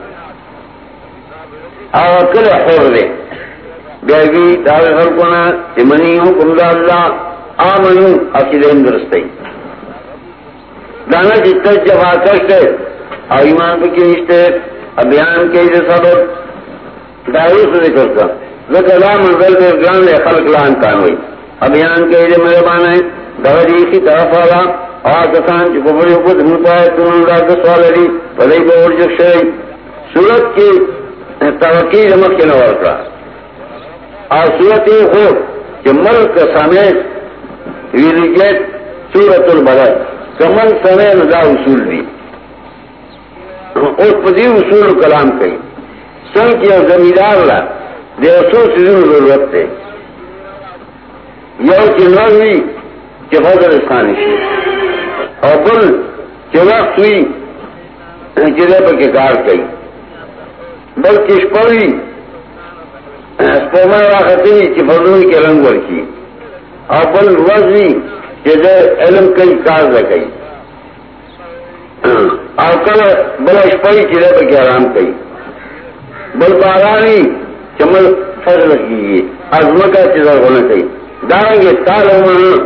اور کل دے بیوی دار خلقنا چمنی ہوں کم دا اللہ آمنو اکیدے درستی دانا جتا جفا کشتے اور ایمان پہ کی رشتے ابھیان کے جو سبب دائرو سے ذکر کر ذکر لا منزل پہ گران لے خلق لان کان ہوئی ابھیان کے جو مہربان ہے درجی کی طرف والا اور کسان کفر حکومت ہوتا ہے تو ان کا سوال ہے بھلے کو اور جو شہری۔ سورت کی ترقی جمک کے نور کا اور سورت یہ ہو کہ ملک سمیت ویلیجیٹ سورت البلد کمل سمے ندا اصول دی اور پذیر اصول کلام کئی سن کی اور زمیندار لا، دے اصول سے ضرورت تھے یہ چنور ہوئی کہ فضل اسانی اور بل کہ وقت ہوئی جلے پر کے کار کئی بل کشپوی اسپوما راختی کہ فضل کے رنگ ور کی۔ اور بل وزنی کہ جو علم کئی کار رکھئی اور کل بل اشپئی چلے پر کے آرام کئی۔ بل بارانی چمل فضل کیجیے ازم کا چیزر ہونا چاہیے۔ ڈالیں گے تال ہونا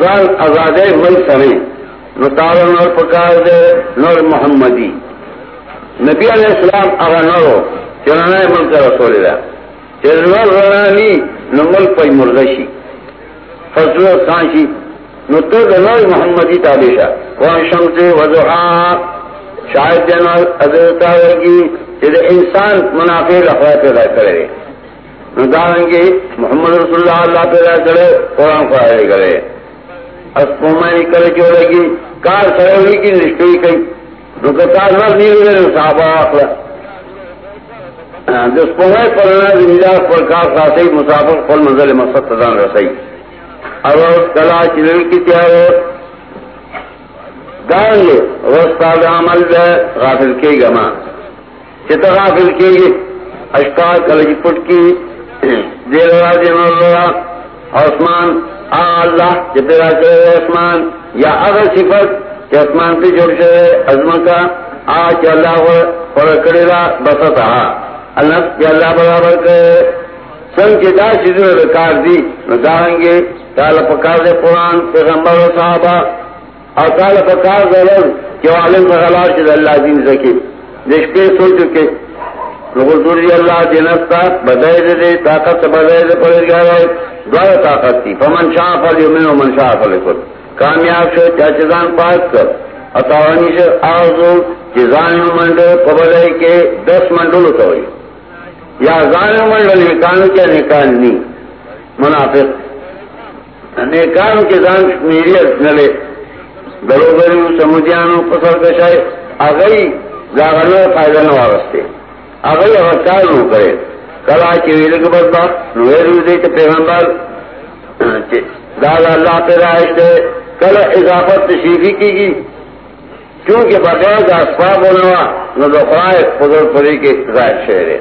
زال آزاد مل سنے۔ نو نور پکار دے، نور محمدی۔ نبی علیہ السلام اگا نورو چلانا مل کا رسول اللہ۔ چلنا رنانی نو مل پی مردشی فضل سانشی، نو تو نور محمدی تابیشا قرآن شمس وضحا شاید دینا حضرت آور کی انسان منافع رفا پیدا کرے۔ داریں محمد رسول اللہ اللہ پیدا کرے، قرآن کو کرے۔ اسپومائی کرے جو لگی؟ کار کرے ہوئی کی نشٹوئی کئی کار نہ نہیں ہوئے صحابہ آخلا جس پوائے پڑھنا زمیندار پر کار خاصی مسافر فل منزل مقصد تدان رسائی۔ اور کلا چلل کی تیار داریں گے رستہ عمل ہے غافل کے گما چتر غافل کے اشکار کلج پٹ کی۔ دیر راج آسمان اللہ جترا چلے آسمان یا اگر صفت کہ آسمان پہ جوڑ چلے ازم کا آج اللہ اور کرے گا، بس تھا۔ اللہ کے اللہ برابر کرے۔ سن کے دا چیزوں رکار دی نگاہیں گے۔ کال پکار دے قرآن، پیغمبر و صحابہ۔ اور کال پکار دے کہ عالم غلار چیز اللہ دین سکے جس کے سو چکے۔ حضوری اللہ بدائے دے طاقت سے بدائے دے، پڑے گا دوارا طاقت تھی فمن شاہ و من شاہ خود کامیاب شو چاچزان کر۔ سے چیزان منڈل قبلے کے دس منڈل یا زان منڈل نکان کیا نکان نہیں منافق۔ کے زان نلے گرو گرو سمجھانو پسر کشائے۔ آگئی گاغنو فائدہ نو آرستے آگئی اغسکار نو کرے۔ کلا چی ویلے کے بعد بات نویرو دیتے پیغمبر دادا اللہ پہ رائش دے۔ کل اضافت تشریفی کی گی۔ کیونکہ بغیر کا اسباب ہونا نو دخرائے قدر پری کے ظاہر شہر ہے۔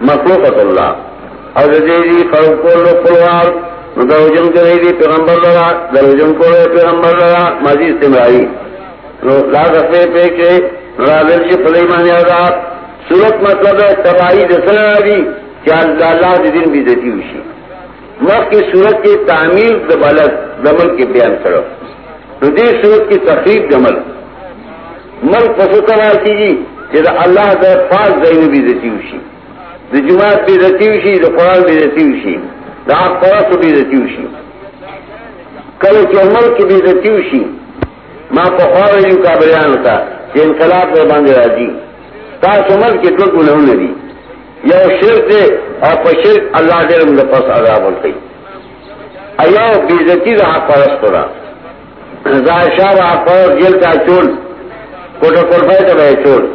مخلوقت اللہ۔ اور دیدی خلق کو لو قلوار نو دروجن کرے دی پیغمبر لگا دروجن کو لے پیغمبر لگا، مزید استمرائی نو لا دفعے پہ کے نرادل سے پلئی مانے عذاب صورت مطلب ہے، تباہی دسن آگی کیا اللہ دن بھی دیتی ہوشی۔ مخ کی صورت کی تعمیر دبلت دمل کے بیان کرو۔ ردی صورت کی تقریب دمل مل پسو کرا کی جی جیسا اللہ کا پاس دین بھی دیتی ہوشی۔ دا جماعت بھی دیتی ہوشی دا قرآن بھی دیتی ہوشی۔ دا آپ پرس بھی دیتی ہوشی۔ کل کے عمل کی بھی دیتی ہوشی۔ ماں پخوار کا بیان ہوتا، کہ انقلاب میں باندھ راجی تا سمجھ کے تو گنہ نے دی۔ یہ شرک دے اور پشر اللہ دے رنگ پس عذاب ہوتی ایا بیزتی رہا پرس پورا ظاہر شاہ رہا پرس جیل کا چول کوٹا کوٹائے تو رہے چول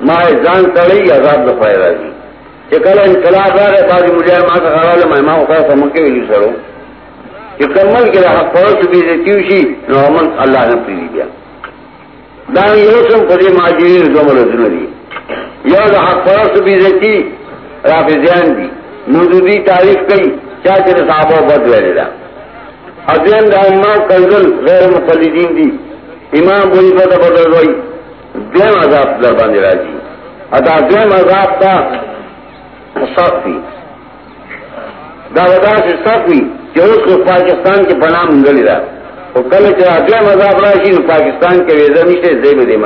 ماں جان کڑی عذاب دفاع راجی کہ کل انقلاب آ رہے باجی مجھے ماں کا خرال مہما ہوتا سمکے ویلی سرو کہ کمل کے رہا پرس بیزتی ہوشی، نو اللہ نے پری دیا۔ دان یوسم پدی ماجرین زمر زنری یو دا حق پرست بھی زکی رافضیان دی نوزودی تعریف کئی چاچر صحابہ بد ویلے دا ادین دا امام کنزل غیر مقلدین دی۔ امام بولی فتا بدل روئی۔ دیم عذاب در باندې راځي ادا دیم عذاب تا صفی دا ودا سے صفی چې اوس پاکستان کې بنا منګلی را او کله چې اځه مذهب راشي نو پاکستان کې ویزه نشته زې به دې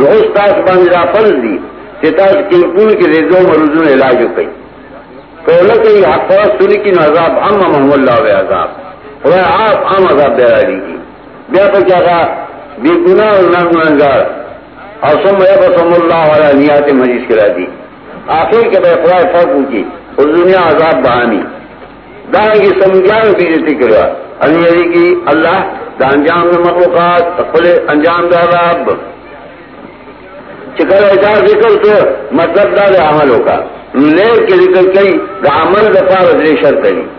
روز تاس را فرض رضو علاج وکړي حق عذاب، اما محمد الله و عذاب. خدای آپ عام عذاب دی راځي بیا په هغه بی ګناه او نه ګناهګار او سم یا بسم الله علی نیات مجلس کرا دی آخر کے بے خدای فرق کی اور دنیا عذاب بہانی. دان کی سمجھان بھی جیتی کروا انجری کی اللہ دا انجام میں مخلوقات خپل انجام دا عذاب چکر ایسا ذکر تو مطلب دا دے عملوں کا۔ لیر کے ذکر کئی، دا عمل دفاع وزری شرط ہے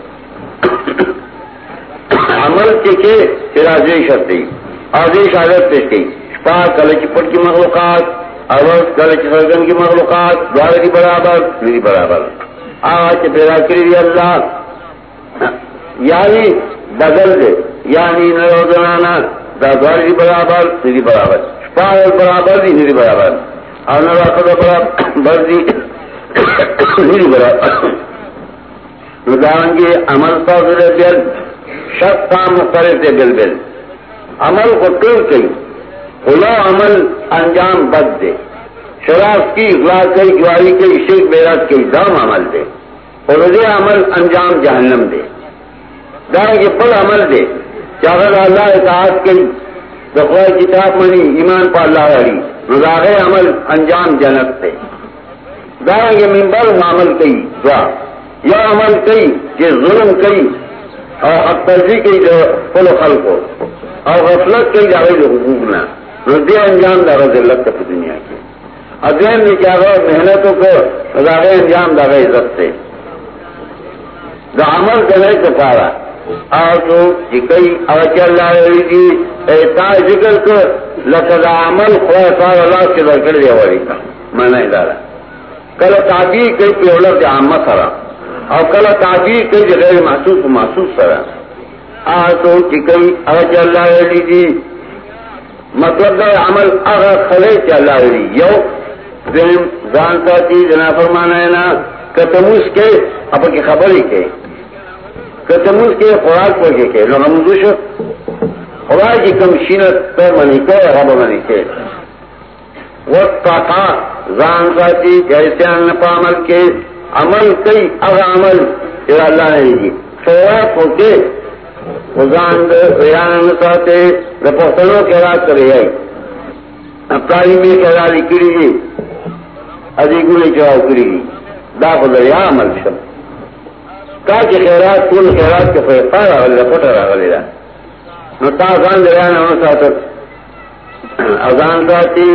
عمل کے کے راجری شرط ہے آزیش عادت پیش کی شپا کلچ پٹ کی مخلوقات اوز کلچ سرگن کی مخلوقات، دوار کی برابر میری برابر۔ آج پیدا کری دی اللہ۔ یعنی بدل دے یعنی نرو زنانا دا دوار کی برابر میری برابر۔ شپا برابر دی میری برابر اور نرو خدا برابر دی میری برابر ندارنگی عمل صاحب دل شخص کام مختلف دے بل بل عمل کو ٹول کئی. خلا عمل انجام بد دے. شراب کی اخلاق کئی، جواری کئی شیخ بیرات کئی، دام عمل دے. اور رضے عمل انجام جہنم دے. دار کے پل عمل دے. چاہر اللہ اطاعت کئی دفاع کتاب منی ایمان پا اللہ علی رضاغ عمل انجام جنت دے دار کے ممبر عمل کئی دعا یا عمل کئی کہ ظلم کئی اور اب ترجیح کی جو پل خل کو اور غفلت کی جاوے جو حقوق نہ ردی انجام دار ذلت کا دنیا کی ادین نے کیا گا محنتوں کو رضاغ انجام دار عزت سے. دا عمل کرنے کو پارا اور جو جی کئی اور چل رہی تھی، ایسا ذکر کو لقد عمل خواہ صاحب اللہ کے درکڑ دیا والی کا۔ مانا ادارہ کل تعبیر کئی پیولت عامہ سرا اور کل تعبیر کئی غیر محسوس محسوس سرا آتو چکئی جی اگر چل رہی مطلب ہے عمل اگر کھلے چل رہی یو دین زان ساتھی جنا فرمانا ہے نا کہ کتموس کے اب کی خبر ہی کے۔ کتموس کے خوراک پر کے کے لوگ خوراک کی کم شینت پر منی کے رب منی کے وقت کا زان ساتھی جیسے ان عمل کے عمل کئی اگر عمل اللہ نے دی خوراک ہو کے خزان ریان ساتے رپورٹروں کے رات کرے آئی اب تعلیمی کے رات کری گی ادھی گلی چڑھاؤ کری گی دا خدا عمل شب تا کے خیرات کل خیرات کے فیصلہ راغل رپورٹر راغل دا. نو تا ازان ریان ہم ساتت ازان ساتی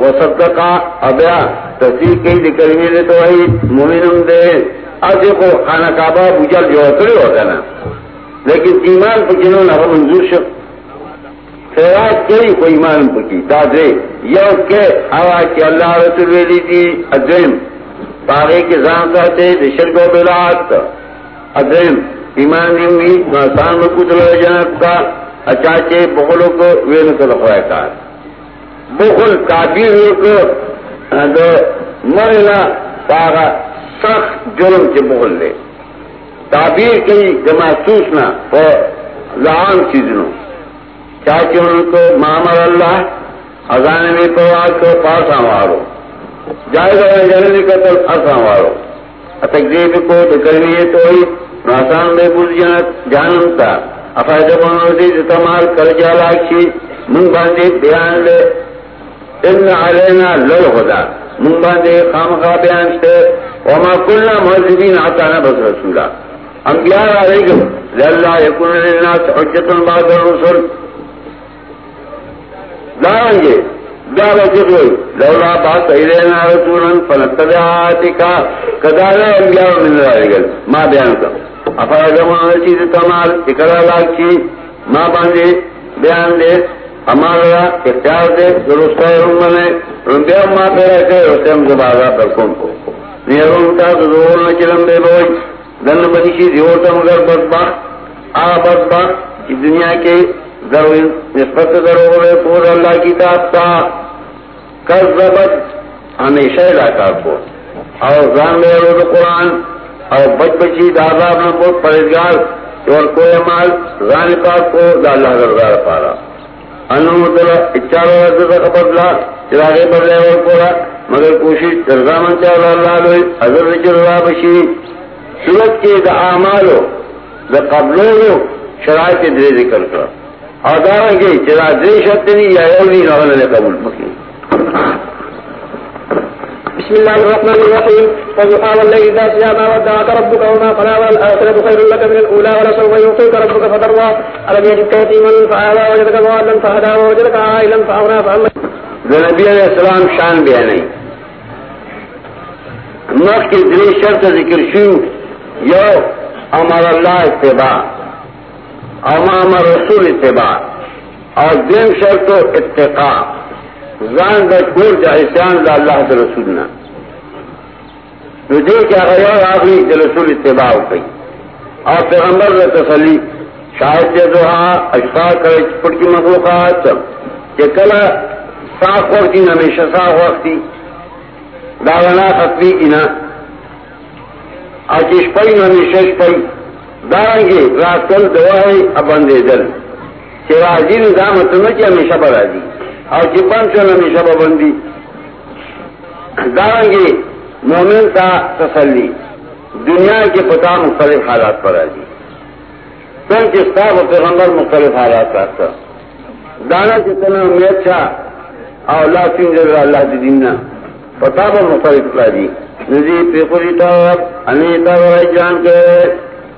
وہ سب کا ابیا تصدیق کی دکھر دے تو وہی مومنم دے. آج کو خانہ کعبہ بجل جو کرے ہوتا نا. لیکن ایمان پہ جنہوں نے منظور شک خیرات کئی کو ایمان پہ کی دادے یو کے آواز کے اللہ رسول ویلی تھی ادریم پاگے کے زان کہتے شرک و بلات ادریم ایمان نہیں ہوئی آسان میں کا۔ اچاچے بخلوں کو وین کو لکھوایا کار۔ بخل تعبیر کو مرنا پاگا سخت جرم سے بخل لے۔ تعبیر کئی محسوس نہ اور لعام چیزوں چاہتے ان کو مامر اللہ ازانے میں پرواز کو پاس ہمارو آوارو جائے گا جنری قتل اس آوارو تقریب کو کرنی تو ہی آسان میں بل جانم تھا افائدہ بنوتی استعمال کر جالاکشی من باندے بیان لے ان علینا لل خدا۔ من باندے خامخواہ بیان سے وما کلنا محضبین آتانا بس رسولہ انبیاء علیکم لاللہ یکن للناس حجت بعد الرسل۔ دارنگے دعوة جغوی لولا بات ایلینا رسولا فنتبعاتکا کدالا انبیاء من ما بیان کر. ما باندے بیان دے ہمارا اختیار دے ما پیرا پر کن کو. نیرون تا نچلم بے بوئی. دن بنیشی مگر بدبخت آ بدبخت دنیا کے نسبت ضرور پور اللہ کتاب کا۔ کر زبت ہمیشہ علاقہ کو۔ اور زان میں روز قرآن اور بچ بچی دادا میں بہت پرہزگار اور کوئی مال ران پاک کو اللہ گردار پارا انو مطلب چاروں بدلا چراغے بدلے اور پورا۔ مگر کوشش رضامن چاہو اللہ لوئی حضر رجل بشی صورت کے دا اعمالو، دا قبلو شرائط کے درے ذکر کر۔ آدارا گئی چرا درے شرط نہیں یا یولی نغل لے قبول مکی۔ بسم الله الرحمن الرحيم وضحى والليل إذا سجى ما ودعك ربك وما قلى والآخرة خير لك من الأولى ولسوف يعطيك ربك فترضى ألم يجدك يتيما فآوى وجدك ضالا فهدى ووجدك عائلا فأغنى فأما۔ نبی علیہ السلام شان بیا نہیں مخ کی شرط ذکر شو یو امر اللہ اتباع۔ اما امر رسول اتباع. اور دین شرط اتقاء زان دا کور دا احسان دا اللہ دا رسولنا. نجے کیا غیر آخری دا رسول اتباع کی اور پیغمبر دا تسلی شاہد دے دعا اشفاق کرے چپٹ کی مخلوقات کہ کلا صاف وقت وقتی ہمیشہ صاف وقتی داغنا ختمی کی نا. آچش پئی ہمیشہ پئی داریں گے رات کل دعا ابندے دل. کہ راجی نظام تو نہ کہ ہمیشہ برا دی اور چپن چل ہمیشہ بندی. داریں گے مومن کا تسلی. دنیا کے پتا مختلف حالات پر آ جی کیونکہ صاف پیغمبر مختلف حالات رکھتا دانا کے جتنا امید تھا اور اللہ سنگ اللہ کی دینا پتا پر مختلف راجی ندی پیپری طرف انیتا جان کے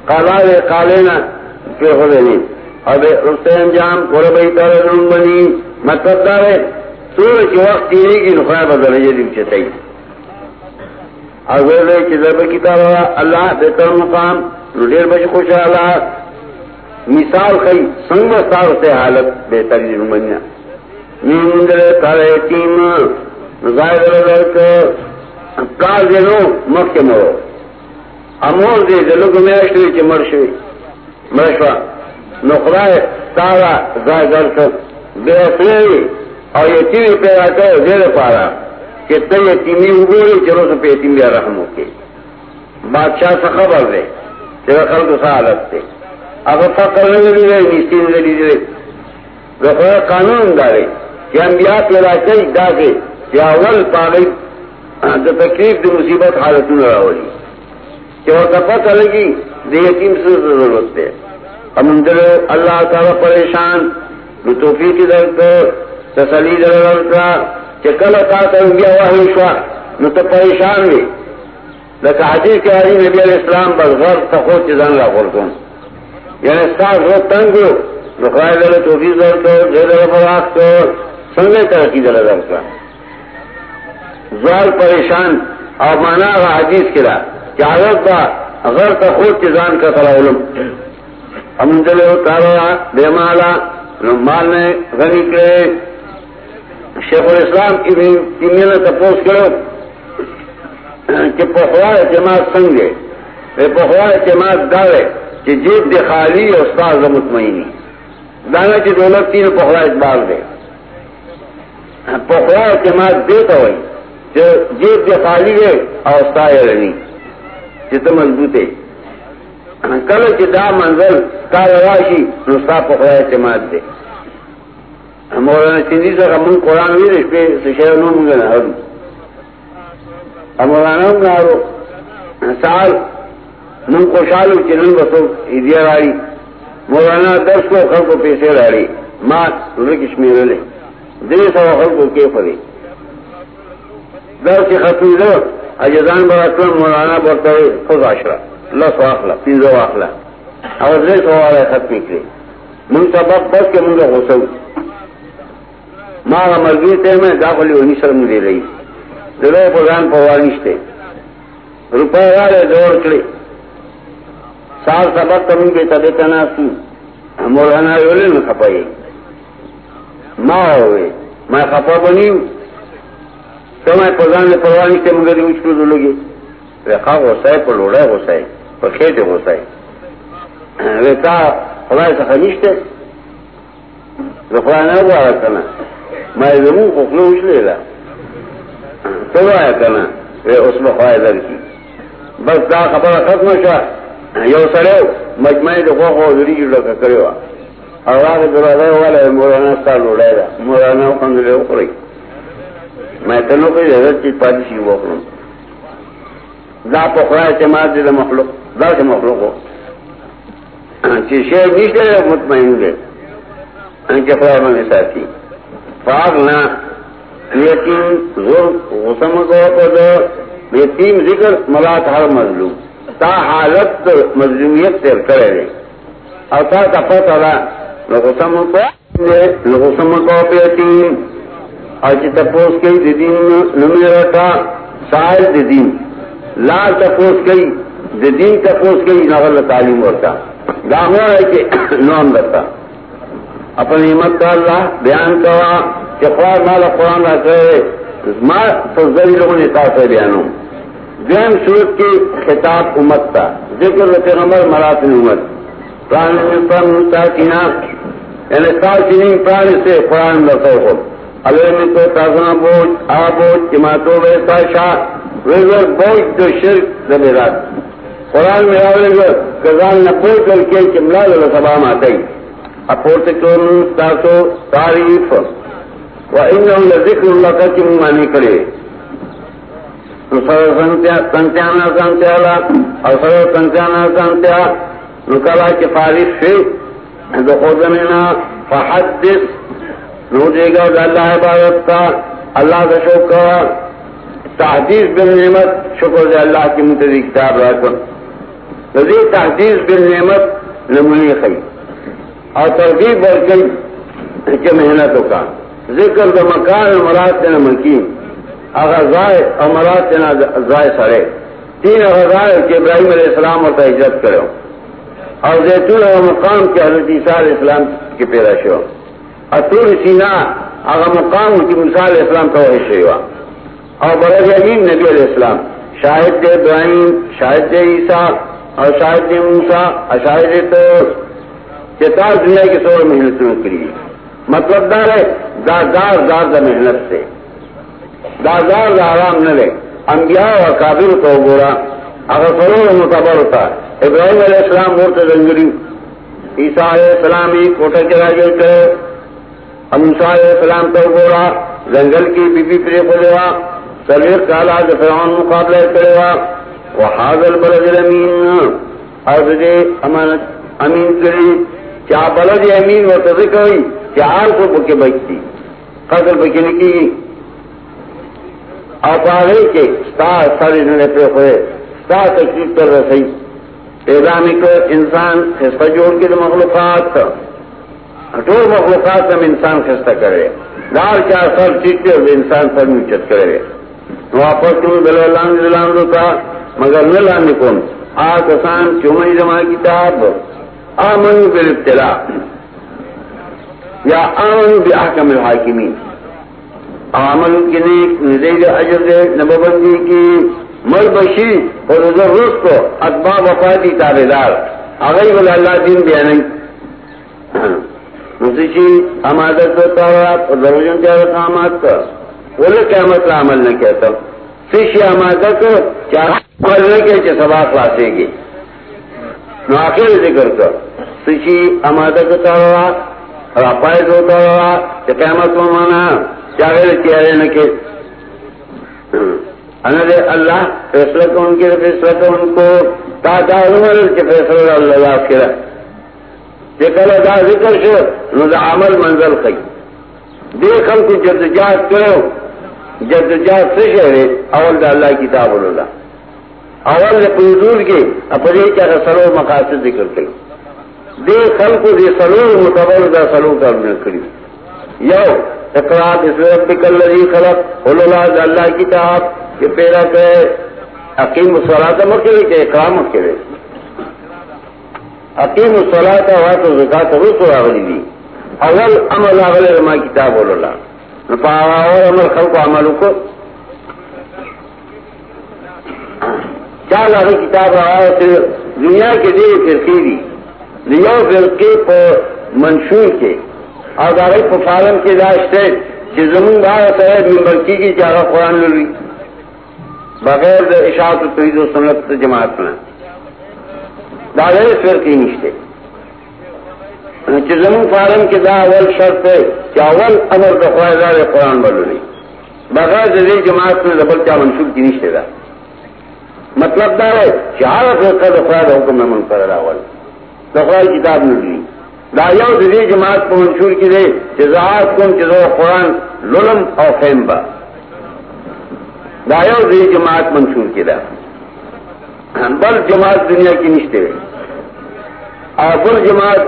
کالا رے کالے نا پیپر نہیں۔ اب رستے انجام کور بھائی تارے بنی۔ مطلب دارے، سور کی وقت تیرے کی نخواہ بدل یہ دن چتائی اگر دے چیزر کی طرح اللہ بہتر مقام ڈیر بچ خوش اللہ۔ مثال خی سنگ سار سے حالت بہتری بنیا۔ نیندر کارے ٹیم کار دے لو مکھ کے مرو۔ امور دے دلو کو میرا شوی چ مرشوی مرشوا نقرا تارا ضائع کر کر بے اصلی اور یتیمی پیدا کر زیر پارا کہ تو یتیمی اگوری چلو سو پہ یتیم بیا رحم ہو بادشاہ سے خبر دے تیرا خلق سا حالت تھے اگر فقر نہیں لی رہے نیستی نہیں لی رہے قانون دارے کہ انبیاء پیدا کئی دا کے یا اول پاگئی دا تکلیف دی مصیبت حالتوں راولی کہ وہ پتہ لگی دے یتیم سے ضرورت ہے۔ ہم اندر اللہ تعالی پریشان نو توفیق در کر تسلی در کا کہ کل تا تا انبیاء واحی شوا نو تو پریشان ہوئی لکہ حدیث کے حدیث نبی علیہ السلام بس غر تخوت چیزان لا خورتون یعنی ستاس رو تنگو نخواہ دل توفیق در کر دے در فراق کر سنگے ترقی در در کا زوال پریشان، اور مانا کا حدیث کرا کہ عادت با غر تخوت چیزان کا طلع علم۔ ہم امدل تارا، بے مالا مال نے غنی کرے۔ شیخ الاسلام ابن نے تپوس کرو۔ کہ پخوا اعتماد سنگے پخوا اعتماد دارے کہ جیب دے خالی اور استاد مطمئنی دانا کی دولت تین پخوا اقبال دے۔ پخوا اعتماد دیتا ہوئی، کہ جیب دے خالی ہے اور استاد رنی۔ جتنا مضبوط ہے کل چې دا منزل تا راشي، نو ستا اعتماد دی. مولانا چیزی سره مون قرآن ویل شپې، څه شی نو مونږ نه هرو مولانا هم نارو سال مون خوشحالو چې نن بسو ایدیا راړي. مولانا درس کو خل کو پیسے خلکو پیسې راړي. ما لږ شمیرلې دې سره خلکو کې پرې درس ختمې ده اجزان براتون مولانا ورته خود عشره لس واخلا پینزو واخلا او درې سواله ختمې کړې مونږ سبق بس کې مونږ غوسو ما مرګي ته مې دا خپل ونی سره مونږ دی دغه په ځان په وانیشته روپے والے دور کړې سال سبق ته مونږ ته د تناسو مولانا ویل نه خپای ما وې ما خپا بنیو ته په ځان په وانیشته مونږ دی وښکو دلوګي رقا غوسه په لوړه غوسه په خېټه غوسه وکا خدای څخه نشته زه نه غواړم کنه زمون خو خلو وشلیلا ته وای کنه وی اوس مو خوای درکی بس دا خبره ختمه شوه یو سره مجمع د خو خو لري جوړه کړو او هغه دروازه والا مولانا ستاسو وړای دا مولانا څنګه له میں تنوں کو حضرت چیز پاتی سی وہ کروں۔ دا پخرا اعتماد دے دا مخلوق، دا سے مخلوق ہو۔ چی شیر نیشتے مطمئن دے۔ انکہ خدا میں ساتھی۔ فاغ نا، یقین زور غسم کو تو دو یتیم ذکر ملات ہر مظلوم۔ تا حالت مظلومیت تیر کرے دے۔ اور تا تا پتہ دا لغسم کو لغسم کو پیتیم اور چی تپوس کئی دین نمی رکھا سائل دین. لال تپوس کئی دین تپوس کئی نغل تعلیم ہوتا گاہوں ہے کہ نام رکھتا اپنی ہمت کا اللہ بیان کرا کہ خوار مالا قرآن را کرے ماں فضلی لوگوں نے کہا سے بیانوں دین صورت کی خطاب امت تھا ذکر پیغمبر مراتن امت. پران پر مستحقینا یعنی سال چنین پران سے قرآن رسول ہو. اللہ تازنا بوجھ آ بوجھ شاہ ویزر بوجھ شرک قرآن میں آوے گا کزان نہ کر کے چملا لگا تاسو تعریف۔ و لذکر اللہ کا مانی کرے سر سنتیانا سنتیالا اور سر سنتیانا سنتیا نکلا سے فحدث نو دے گا اللہ عبادت کا، اللہ کا شکر تحدیث بن نعمت، شکر دے اللہ کی منتظر کتاب رکھ رضی تحدیث بن نعمت نمونی خی اور ترغیب بڑھ گئی کہ محنتوں کا۔ ذکر دا مکان مراد تینا مکین اگر زائے اور مراد تینا زائے سڑے تین اگر کہ ابراہیم علیہ السلام اور ہجرت کرو اور زیتون اور مقام کے حضرت عیسیٰ علیہ السلام کی پیدا شو اطول سینا اگر مقام کی مثال اسلام کا وہ ہوا اور برد امین نبی علیہ السلام، شاہد دے ابراہیم، شاہد دے عیسیٰ اور شاہد دے موسا اور شاہد تو چتار دنیا کی سور محنت میں کری مطلب دار ہے داردار دار دا محنت سے۔ داردار دا آرام نہ لے۔ انبیاء اور کابل کو گورا اگر سرور متبر ہوتا۔ ابراہیم علیہ السلام مورت زنگری عیسیٰ علیہ السلام ہی کوٹا کے راجے کرے۔ امسا علیہ السلام تو گورا، جنگل کی بی بی پری کھولے سلیر کالا فرعون مقابلہ کرے گا، وہ حاضل بلد امین۔ اور امانت امین کری، کیا بلد امین وہ تو کوئی چار کو بکے بچتی قتل بکے نکی آپ آگے کے ستا سارے ننے پہ ہوئے ستا تکلیف کر رسی پیغامی کو انسان خستہ جوڑ کے مخلوقات۔ ٹول مخلوقات ہم انسان خستہ کرے۔ لال چار سر چیٹتے اور انسان سر نیچت کرے۔ واپس تم بلو لان دلان کا مگر نہ لانے کون؟ آ کسان چومنی جمع کتاب آمن بالابتلا یا آمن بحکم الحاکمین۔ عمل کی نیک ندیل اجر دے نببندی کی۔ مل بشی اور ادھر روس کو اتبا وفادی تابے دار۔ اگئی بول اللہ دین دیا نہیں۔ مسیشی امادت ہوتا ہوا اور دروجن کیا رقامات کا۔ بولے قیامت کا عمل نہ کہتا۔ سیشی امادت کیا عمل نہ کہ سباق واسے گی نو آخر ذکر کر سیشی امادت ہوتا ہوا اور اپائز ہوتا ہوا کہ قیامت کو مانا۔ چاہے چہرے نہ کہ انر اللہ فیصلہ کو ان کے، فیصلہ کو۔ ان کو تا تا عمر کے فیصلہ اللہ کرا کہ دا ذکر شو نو دا عمل منزل خی. دیکھ ہم کو جدجات کرو. جدجات سے شہرے اول دا اللہ کتاب اللہ اول نے کے اپنے کیا سلو مقاصد ذکر کرو دے خل کو دے سلو متبر دا سلو کا کری. یو، اقرار اس ربک الذی خلق اللہ اللہ کتاب، کہ پیرا کہ عقیم الصلاۃ مکرے، کہ اقرام مکرے. عقیم الصلاۃ وا تو زکات رسو راغلی دی. اول عمل اول ما کتاب اللہ نپاوا اور عمل خلق عمل کو چال اگر کتاب رہا دنیا کے دے فرقی دی دنیا فرقے پر منشور کے اور دارے پفارم کے داشتے کہ زمین بار ہے ممبرکی کی کی چارہ قرآن لوی بغیر اشاعت توحید و سنت جماعت میں دادے پھر کی نشتے زمین فارم کے دا اول شرط ہے کہ اول امر کا دار قرآن بلو نہیں بغیر دے جماعت میں زبر کیا منسوخ کی نہیں چاہیے مطلب دار ہے چار فرقہ دفعہ حکم میں منفرد اول. دفعہ کتاب نے دی دایو دے جماعت کو منشور کی دے جزاعت کم جزو قرآن للم اور فیم با دایو دے جماعت منشور کی دا. بل جماعت دنیا کی نشتے اور بل جماعت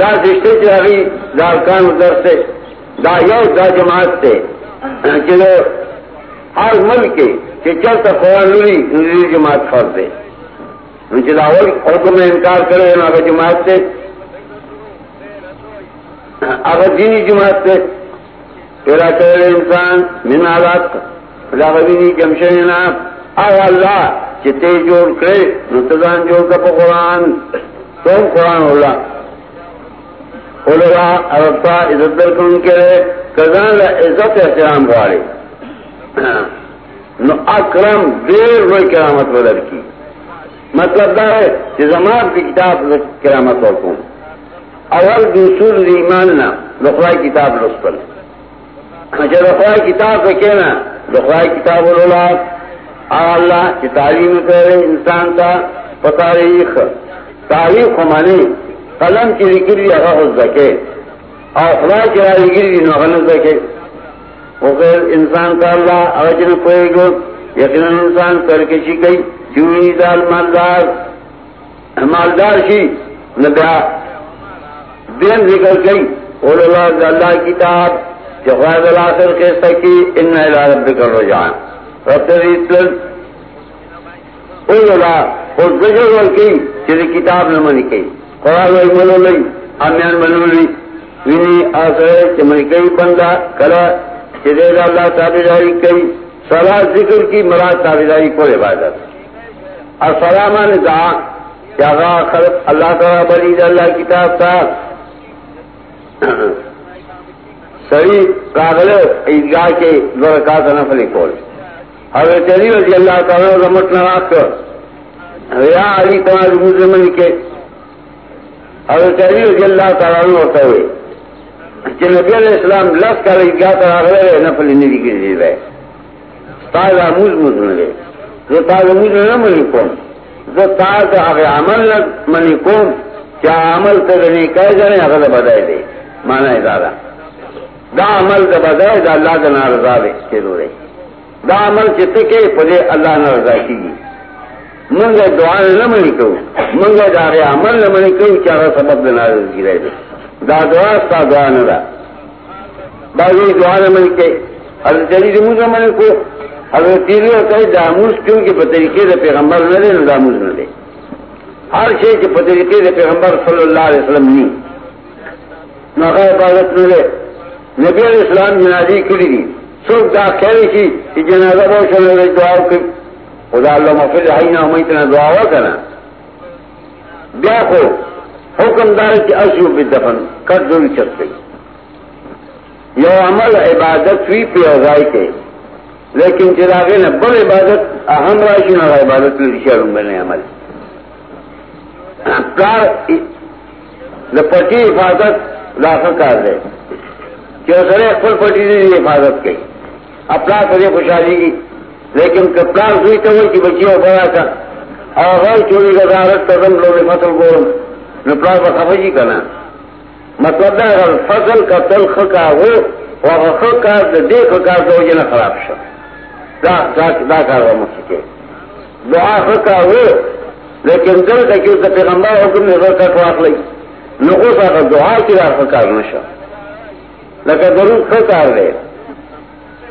دا رشتے چاہی دا کان در سے، دا یو، دا جماعت سے۔ چلو، ہر ملک کے کہ چلتا قرآن لوری جماعت فرض دے۔ چلاول حکم میں انکار کرے نا اگر جماعت سے۔ اگر دینی جماعت سے۔ پیرا کرے انسان، من آلات لاغوینی جمشن ناپ آو اللہ چتے جوڑ کرے نتدان جوڑ کا قرآن تو قرآن اللہ علماء عربتا، عزت در کن کرے کزان عزت احترام بوارے نو اکرم دیر روئی کرامت ولر کی۔ مطلب دا ہے کہ زمان کی کتاب کرامت وکوں اول دوسول ایمان نا لخوائی کتاب رسپل جب اچھا، لخوائی کتاب رکھے نا لخوائی کتاب اللہ اللہ کی تعلیم کرے انسان کا تاریخ تاریخ مانی قلم کی لکری اگر ہو سکے اور خدا کی لکری نہ سکے۔ وہ انسان کا اللہ اجن کوئی گو یقین انسان کر کے سی گئی۔ چوئی دال مالدار مالدار سی نبیا دین نکل گئی۔ اور اللہ اللہ کتاب جفاد الاخر کے سکی، ان رب کر رجان کتاب نہ منی کئی. قرآن وی منو لئی امیان منو لئی وینی آسر چمنی کئی بندہ، کلا چدیر اللہ تابداری کئی. سلا ذکر کی، مراد تابداری کو عبادت. اور سلامان دعا کیا خلق اللہ تعالیٰ بلی اللہ کتاب تھا صحیح کاغل عیدگاہ کے لڑکات نفل کھول حضرت علی رضی اللہ تعالیٰ رمت نواز کر یا علی تمہارے مسلم کے حضرت علی رضی اللہ تعالیٰ ہوتا ہوئے کہ نبی علیہ السلام لس کر عیدگاہ کر آگے نفل نہیں کی دی رہے۔ تازہ موز موز ملے جو تازہ موز نہ منی کون جو تاز آگے عمل نہ منی کون کیا عمل کرنے کہہ جانے اگر بدائے دے۔ مانا ہے دادا دا عمل دا بدائے، دا اللہ کا نارضا دے کے دو رہے دا عمل چتے کے پدے اللہ نہ رضا کی گی. منگا دعا نہ منی کو منگا دا عمل نہ منی کو کیا سبب دا کی رہے دا دعا ستا دعا نہ دا. باقی دعا نہ منی کے حضرت جلی دموز نہ منی کو، حضرت تیری ہوتا ہے داموز کیونکہ بطریقے دا پیغمبر نہ دے نہ داموز نہ دے. ہر شے کے بطریقے دا پیغمبر صلی اللہ علیہ وسلم نہیں نقا حفاظت نہ دے. نبی علیہ السلام جنازی کری دی. سوک دا خیری کی جنازہ بہت چلے گئی دعا کی خدا اللہ مفل حی نہ ہمیں اتنا دعا ہوا کرنا بیا کو حکم دار کی اشو بھی دفن کر دوری چل گئی۔ یہ عمل عبادت ہوئی پہ اگائی کے۔ لیکن جی چراغے نے بڑھ عبادت، اہم راشی نہ عبادت شہروں میں نے عمل۔ لپٹی حفاظت لاکھ کار دے۔ کہ سر اکبر پٹی نے حفاظت کی۔ اپنا کرے خوشحالی کی۔ لیکن کپڑا ہوئی تو وہ کہ بچی ہو گیا تھا۔ اور غیر چوری کا دارت قدم لوگ فصل بول نپڑا کا خفجی کرنا مطلب, مطلب ہے، اگر فصل کا تلخ کا ہو، اور کا دیکھ کا تو وہ نہ خراب شب دا کار مجھ سکے دعا کا ہو، لیکن دل کا کہ پیغمبر حکم نے غیر کٹ واق لئی۔ نقو سا کا دعا کی راہ کار نشا لکہ ضرور کار دے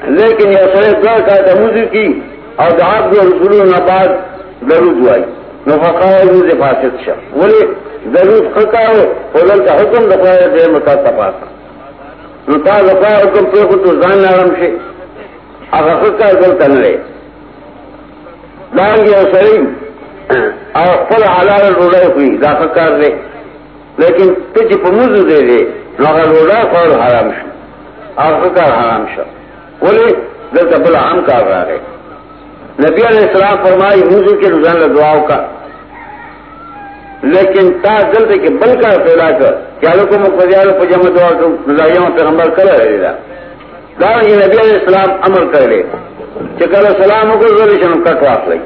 لیکن یہ سر دعا کا تموزی کی اور دعات بھی رسول نباد ضرور دعائی۔ نفقا روز فاسد شا بولے، ضرور خطا ہو فضل کا حکم دفاع دے متا تپاسا نتا دفاع حکم پہ خود تو زان نرم سے اگر خطا دل تن رہے۔ دان گیا سریم، اور خود حلال روڑے ہوئی، داخل کر دے۔ لیکن تجھ پموز دے دے مگر روڑا فور حرام شو اور خطا حرام شو بولے دل کا بلا عام کر رہا ہے۔ نبی علیہ السلام فرمائی موضوع کے رجحان دعاؤں کا۔ لیکن تا دل کے بل کا پھیلا کر کیا لوگ کو مقدار کو جمع دعا کو نظائیوں پیغمبر کر رہے گا دار یہ نبی علیہ السلام عمل کر لے۔ چکر السلام کو ضرور کٹ واپ لئی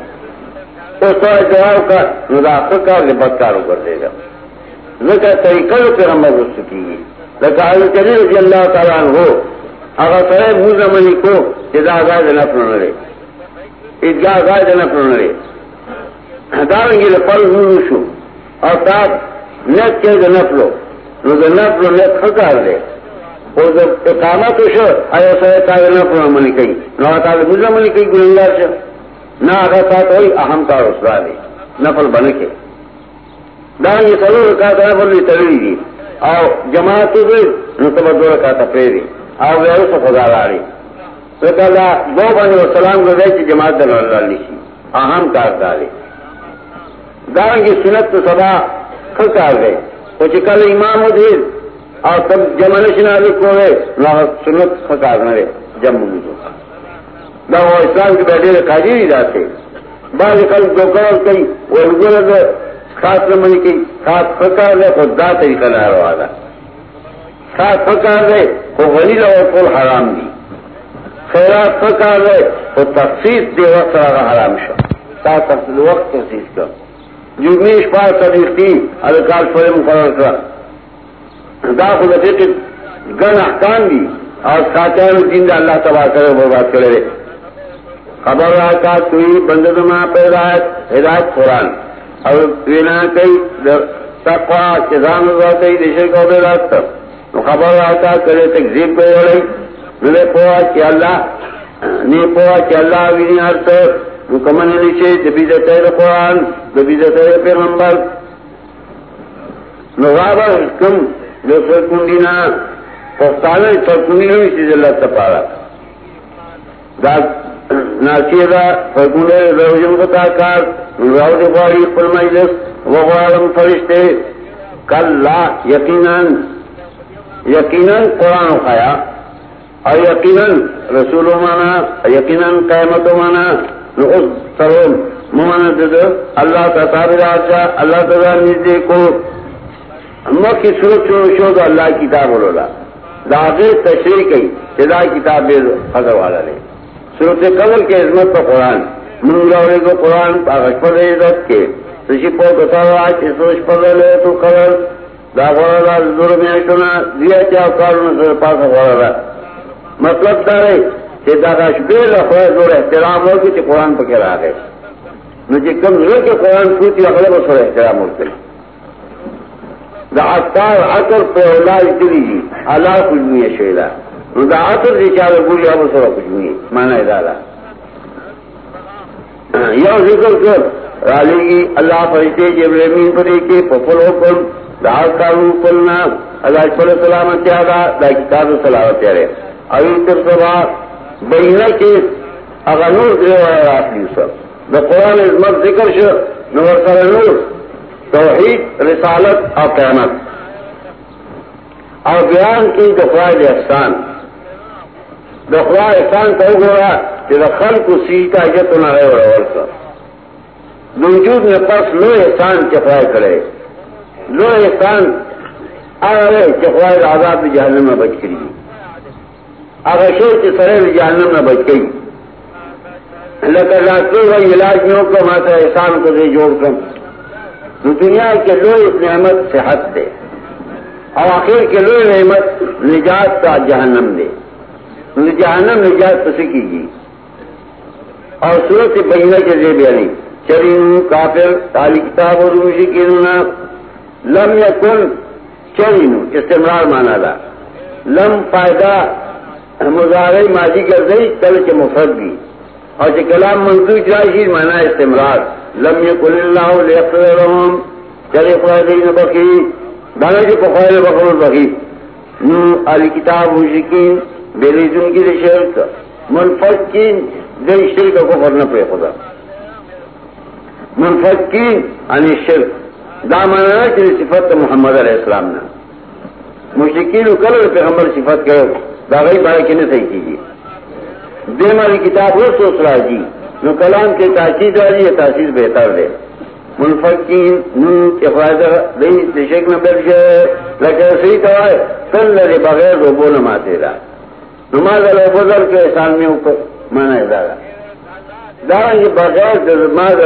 اس طرح جواب کا ندا مدافع کا بدکاروں کر دے گا۔ ذکر طریقہ پھر ہم رست کی گئی۔ حضرت علی رضی اللہ تعالیٰ ہو اگر سرے موز منی کو جدا آزاد نہ پڑے عیدگاہ آزاد نہ پڑے داریں گے پل ہوں شو۔ اور تاب نیت کے جو نفلو نفلو نیت خکار دے۔ اور جب اقامت شو، آیا سرے تاغ نفلو منی کئی۔ نو تاغ موز منی کئی گنگار شو۔ نہ اگر ساتھ ہوئی اہم کا رسوا دے۔ نفل بن کے۔ داریں گے سرور کا نفل تلوی دی۔ او جماعت دې نو ته دوه کا ته پیری او یو څه خدا لاري تو کله دو باندې سلام غوډه چې جماعت دل الله لشي اهم کار داري داږي سنت تو سبا ښه کار دی. او چې کله امام دې او تب جمع نشنا کوه نو سنت ښه کار نه دی. جمع موږ دا و اسلام کې ډېر قاضي راته بعض کل خلک دوکار کوي ورګره خاص نمانی کی خاص فکر دے خود دا طریقہ نہ روا خاص فکر دے وہ ولی لو کل حرام دی خیرات فکر دے وہ تخصیص دے وقت را حرام شو. تا تخصیص وقت تخصیص کر جمعیش پار صدیق دی ادکار فوری مقرر کر دا خود فکر گن احکام دی اور ساتھیان دین دا اللہ تباہ کرے برباد کرے دے خبر رہا کا، توی بنددما پیدا ہدایت قرآن. اور وینا کئی تقوا چزان ہوا کئی دیشے کو بے رات نو خبر آتا کرے تکذیب کو وڑی نلے پوا کہ اللہ، نی پوا کہ اللہ ویني ارت نو کمن نشي د بي د تیر قران د بي د تیر پیغمبر۔ نو غابر کم د سکوندینا پښتانه سکوندینو چې الله تعالی دا ناسیدا فګونه روزم کو تا کار۔ راو دی غواړي خپل مجلس وغواړم فرشته کلا یقینا یقینا قران خیا او یقینا رسول مانا، یقینا قیامت مانا، نو اس سرون ممانا دد اللہ تعالی راجا اللہ تعالی نزدے کو مکی صورت شروع شو دا اللہ کتاب بولولا داغیر تشریح کئی جدا کتاب بے خضر والا لے صورت قبل کے عظمت کا قرآن منگلے کو قرآن پر عزت کے سشی پو بتاوا کہ سوچ پر لے تو قبل۔ دا غورا زور میں سنا دیا چا کاروں سے پاس غورا مطلب دا ہے کہ دا شبیر خو زور احترام ہو کہ قرآن پکے رہا گئے مجھے کم زور کے قرآن پوچھی اگلے کو سر احترام ہوتے دا اکار عطر پہ علاج دلی جی اللہ کچھ نہیں شیلا دا عطر دی چاہے بولی اب سر کچھ نہیں مانا ادارہ یو ذکر کر رالی گی اللہ فرشتے جبرمین پر کے پفل حکم دا کارو پلنا اللہ پر سلامت یادا دا کتاب سلامت یارے اوی تر سبا بینہ کے اگر نور دے والا راتی سب۔ دا قرآن عظمت ذکر شو، نور سر نور، توحید، رسالت اور قیامت۔ اور بیان کی دفاع احسان۔ دفاع احسان تو گورا کہ خل کو سی کا جت نہ رہے اور کا وجود میں پس لو احسان چپائے کرے لو احسان آ رہے آزاد جہنم میں بچ کری اگر شور کے سرے جہنم میں بچ گئی۔ اللہ کا علاج میں ہو کر ماتا احسان کو دے جوڑ کر۔ تو دنیا کے لو اس نعمت صحت دے۔ اور آخر کے لو نعمت نجات کا جہنم دے۔ جہنم نجات کسی کی گی اور صورت بہینہ کے ذریعے بیانی۔ چلی کافر تالی کتاب اور روشی کی رونا لم یا کن چلی استعمال مانا تھا لم فائدہ مظاہر ماضی کر گئی کل کے مفرد بھی. اور جو کلام منظور جائے مانا استعمال لم يكن الله ليغفر لهم چلے فائدین بخی دانا جی پخوائل بخور بخی نو علی کتاب مشکین بیلی جن کی دی شرک منفقین دی شرک کو کرنا پہ خدا. منفقین عن یعنی الشرک دا مانا چلی صفت محمد علیہ السلام نا مشکین کل پیغمبر صفت کرو، دا غی بارے کنے صحیح کیجیے. دے مالی کتاب وہ سوچ رہا جی نو کلام کے تاثیر والی یہ تاثیر بہتر دے. منفقین نون کے فائدہ شیخ میں بیٹھ گئے لیکن صحیح تو ہے کل لڑے بغیر روبو نہ ماتے رہا نماز بدل کے احسان میں اوپر مانا ہے دارا دارا یہ بغیر نماز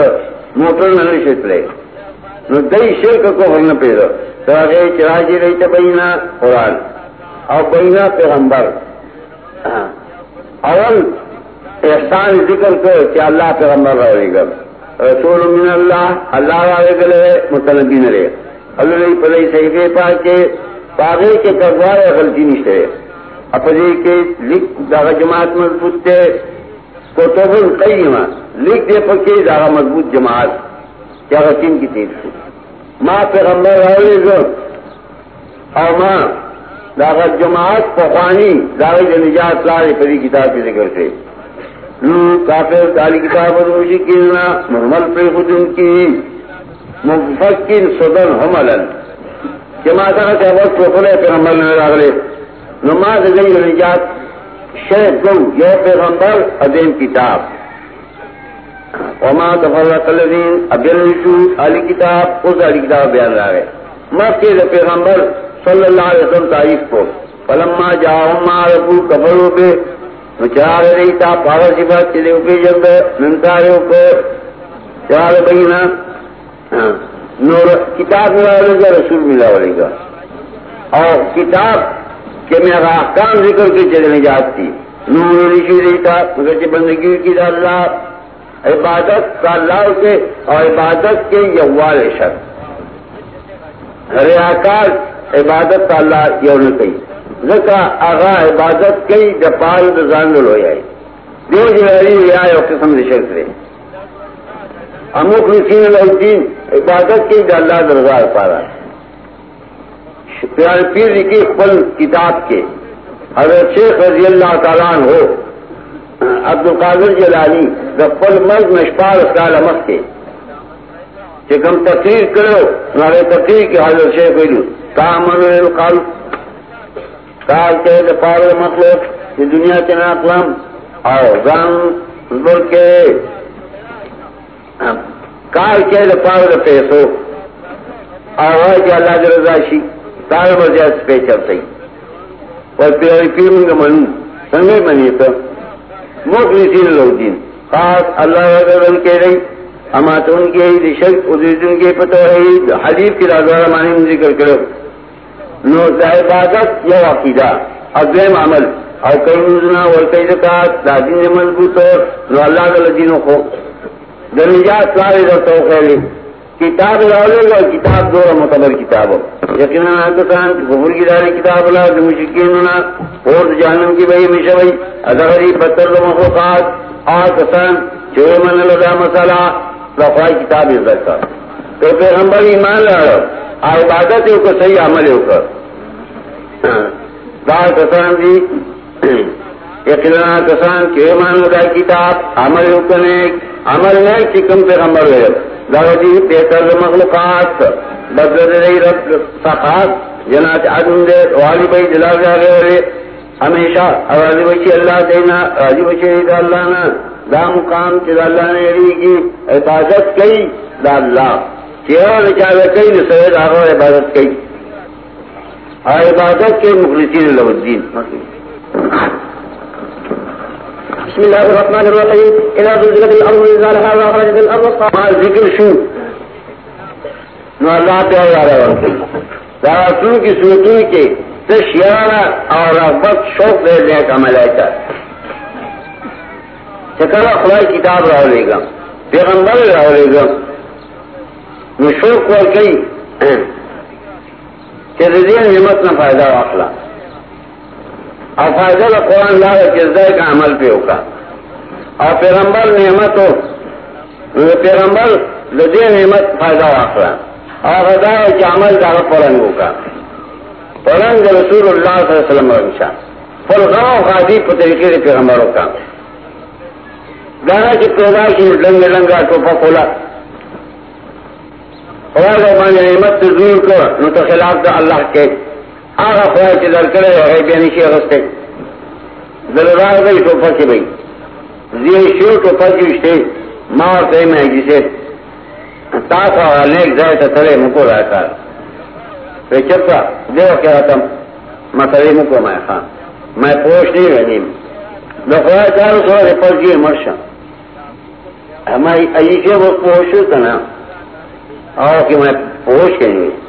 موٹر نہ شتلے نو دئی شرک کو ہم نہ پیدا. تو چراجی رہی تو بہینا قرآن. اور بہینا پیغمبر. اول احسان ذکر کو کہ اللہ پیغمبر رہے گا رسول من اللہ اللہ رہے گلے مطلبی نہ رہے. اللہ پلے صحیح پا کے پاگے کے کردار غلطی نہیں سے اپنے کے لکھ داغا جماعت مضبوط تھے. کو تو کئی لکھ دے پکے داغا مضبوط جماعت. کیا رسیم کی تیز ماں پیغمبر رہے گا اور ماں داغت جماعت پخوانی داغت نجات لارے پری کتاب کے ذکر سے کافر کالی کتاب روشی کیلنا محمل پہ خود ان کی مفکر سدن حمل جماعت کا وقت کو پیغمبر نے لاگلے نماز گئی نجات شیخ گو یہ پیغمبر ادیم کتاب. وما تفرق الذين ابينوا علی کتاب اس علی کتاب بیان رہا ہے۔ مکہ پیغمبر صلی اللہ علیہ وسلم تعریف کو پلما جاؤ مارو کبروں پہ چار رہی تھا پاور کی چلے اوپے جب ننتارے اوپر۔ چار بہینا ہاں، نور، کتاب ملا لے گا رسول ملا لے گا اور کتاب کے میں احکام ذکر کے چلے چلنے جاتی۔ نور رشی رہی تھا مگر بندگی کی اللہ عبادت کا اللہ کے اور عبادت کے یوال شخص ریاکار عبادت کا اللہ یو نے کہی۔ زکا آغا عبادت کئی جپال دزان لو جائے دیو جی ریا اور قسم شرک رہے اموک نسین الدین عبادت کی اللہ درگاہ پارا پیار پیر جی کی پل کتاب کے۔ حضرت شیخ رضی اللہ تعالیٰ ہو عبد القادر جلانی پل مرد نشپال سال امک کے۔ کہ کم تقریر کرو، نارے تقریر کے حضرت شیخ ویلو کامن القال کال کے دپار مطلب یہ دنیا کے ناکلم اور زن بر کے کال کے دپار پیسو۔ آواز کے اللہ کے رضا شی، تار مرجع پہ چلتے اور پیاری پیر کا من سنگے منی تو۔ مخلصین نسین دین۔ خاص اللہ کے رئی اما تو ان کے شک ان کے پتہ ہے، حلیف کی رازوارہ معنی مانی ذکر کرو۔ نو عبادت یا عقیدہ۔ ادم عمل۔ او کئی نزنا اور کئی زکات دادی نے مضبوط نو اللہ کے دینوں کو۔ دنجات سارے رہتا ہو خیلی کتاب لاؤ گا، کتاب دو متبر کتاب یقینا کسان گبر کی داری کتاب لا جو مشکین اور جہنم کی بھائی ہمیشہ بھائی ادھری پتھر مخلوقات اور کسان جو من لگا مسالہ لفائی کتاب عزت کا تو پیغمبر ایمان لڑو آ عبادت ہو کر، صحیح عمل ہو کر. دار کسان جی یقینا کسان کے ایمان لگا کتاب، عمل ہو کر نیک، عمل نہیں چکم پیغمبر ہے دارو جی بہتر مخلوقات بدل رہی رب صفات، جنات عدم دے، والی بھائی دلا جا گئے ہمیشہ راضی بچی اللہ دینا، راضی بچی اللہ نا۔ دا مقام چیز اللہ نے یری کی عبادت کئی دا اللہ۔ چیرہ نچاوے کئی نسوید آگو عبادت کئی۔ اور عبادت کے مخلصین اللہ الدین۔ بسم الله الرحمن الرحيم. إذا زلزلت الأرض زلزالها وأخرجت الأرض ما ذکر شو نو اللہ پہ آ رہا ہے داراتوں کی صورتوں کے شیارہ اور رغبت شوق دے دے کا ملائکہ. چکر خدای کتاب راہ لے گا. پیغمبر راہ لے گا. نو شوق اور کئی. کہ رضی نعمت نہ فائدہ واخلا. اور فائدہ قرآن لا جزدہ کا عمل پہ ہوگا۔ اور پیغمبر نعمت ہو، پیغمبر لدے نعمت فائدہ واخلا اور ادا ہے کہ عمل کا قرآن ہوگا۔ قرآن رسول اللہ صلی اللہ علیہ وسلم رمشا فلغاؤ خادی پر طریقے سے پیغمبروں کا گانا کی پیدا کی لنگ لنگا ٹوپا کھولا۔ خدا کا نعمت سے دور کر، نو تو خلاف دا اللہ کے آگا خدا کے در کرے ہے بے نشی اگستے دلدار گئی ٹوپا کی بھائی زیر شیر ٹوپا کی اشتے مار کئی میں جسے تاثا نیک جائے تو تلے مکو رہا تھا چپا دیو کیا تم مسئلے مکو میں خان. میں پوش نہیں رہنی نو خدای تعالی سره پرځي مرشه ہماری ایسے وہ پوش کنا اور کہ میں پوش کہیں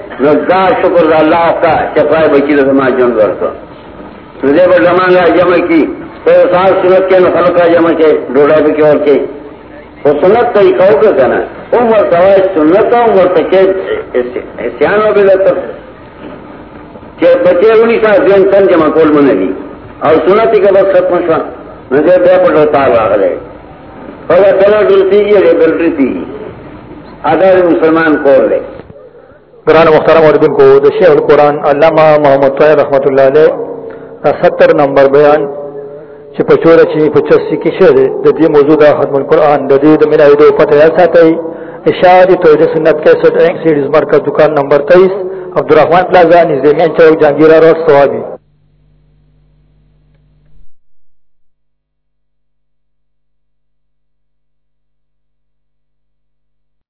دا شکر دا اللہ کا چپائے بچی دا زمان جن ورکو نو دے پر زمان لا جمع کی، تو سال سنت کے نو خلق کا جمع کے، ڈوڑا بھی کی اور کے. وہ سنت طریقہ ہو کے کہنا عمر سوائے سنت عمر تکے حسیان ہو بھی لیتا کہ بچے انہی سا دین تن جمع کول من لی اور سنتی کا بس ختم شوا. نو دے دے پر تار آ گئے اور پہلا ڈلتی جی ڈلتی تھی اگر مسلمان کور لے. قرآن مخترم عربن کو شیخ القرآن علامہ محمد طاہر رحمۃ اللہ علیہ ستر نمبر بیان چې په چوره چې په چسی کې شه د دې موضوع د ختم القرآن د دې د ملایدو پته یا ساتي اشاره توحید سنت 61 اینک سیریز مرکز دکان نمبر 23 عبدالرحمن پلازا نزدې مین چوک جهانگیر روډ سوابي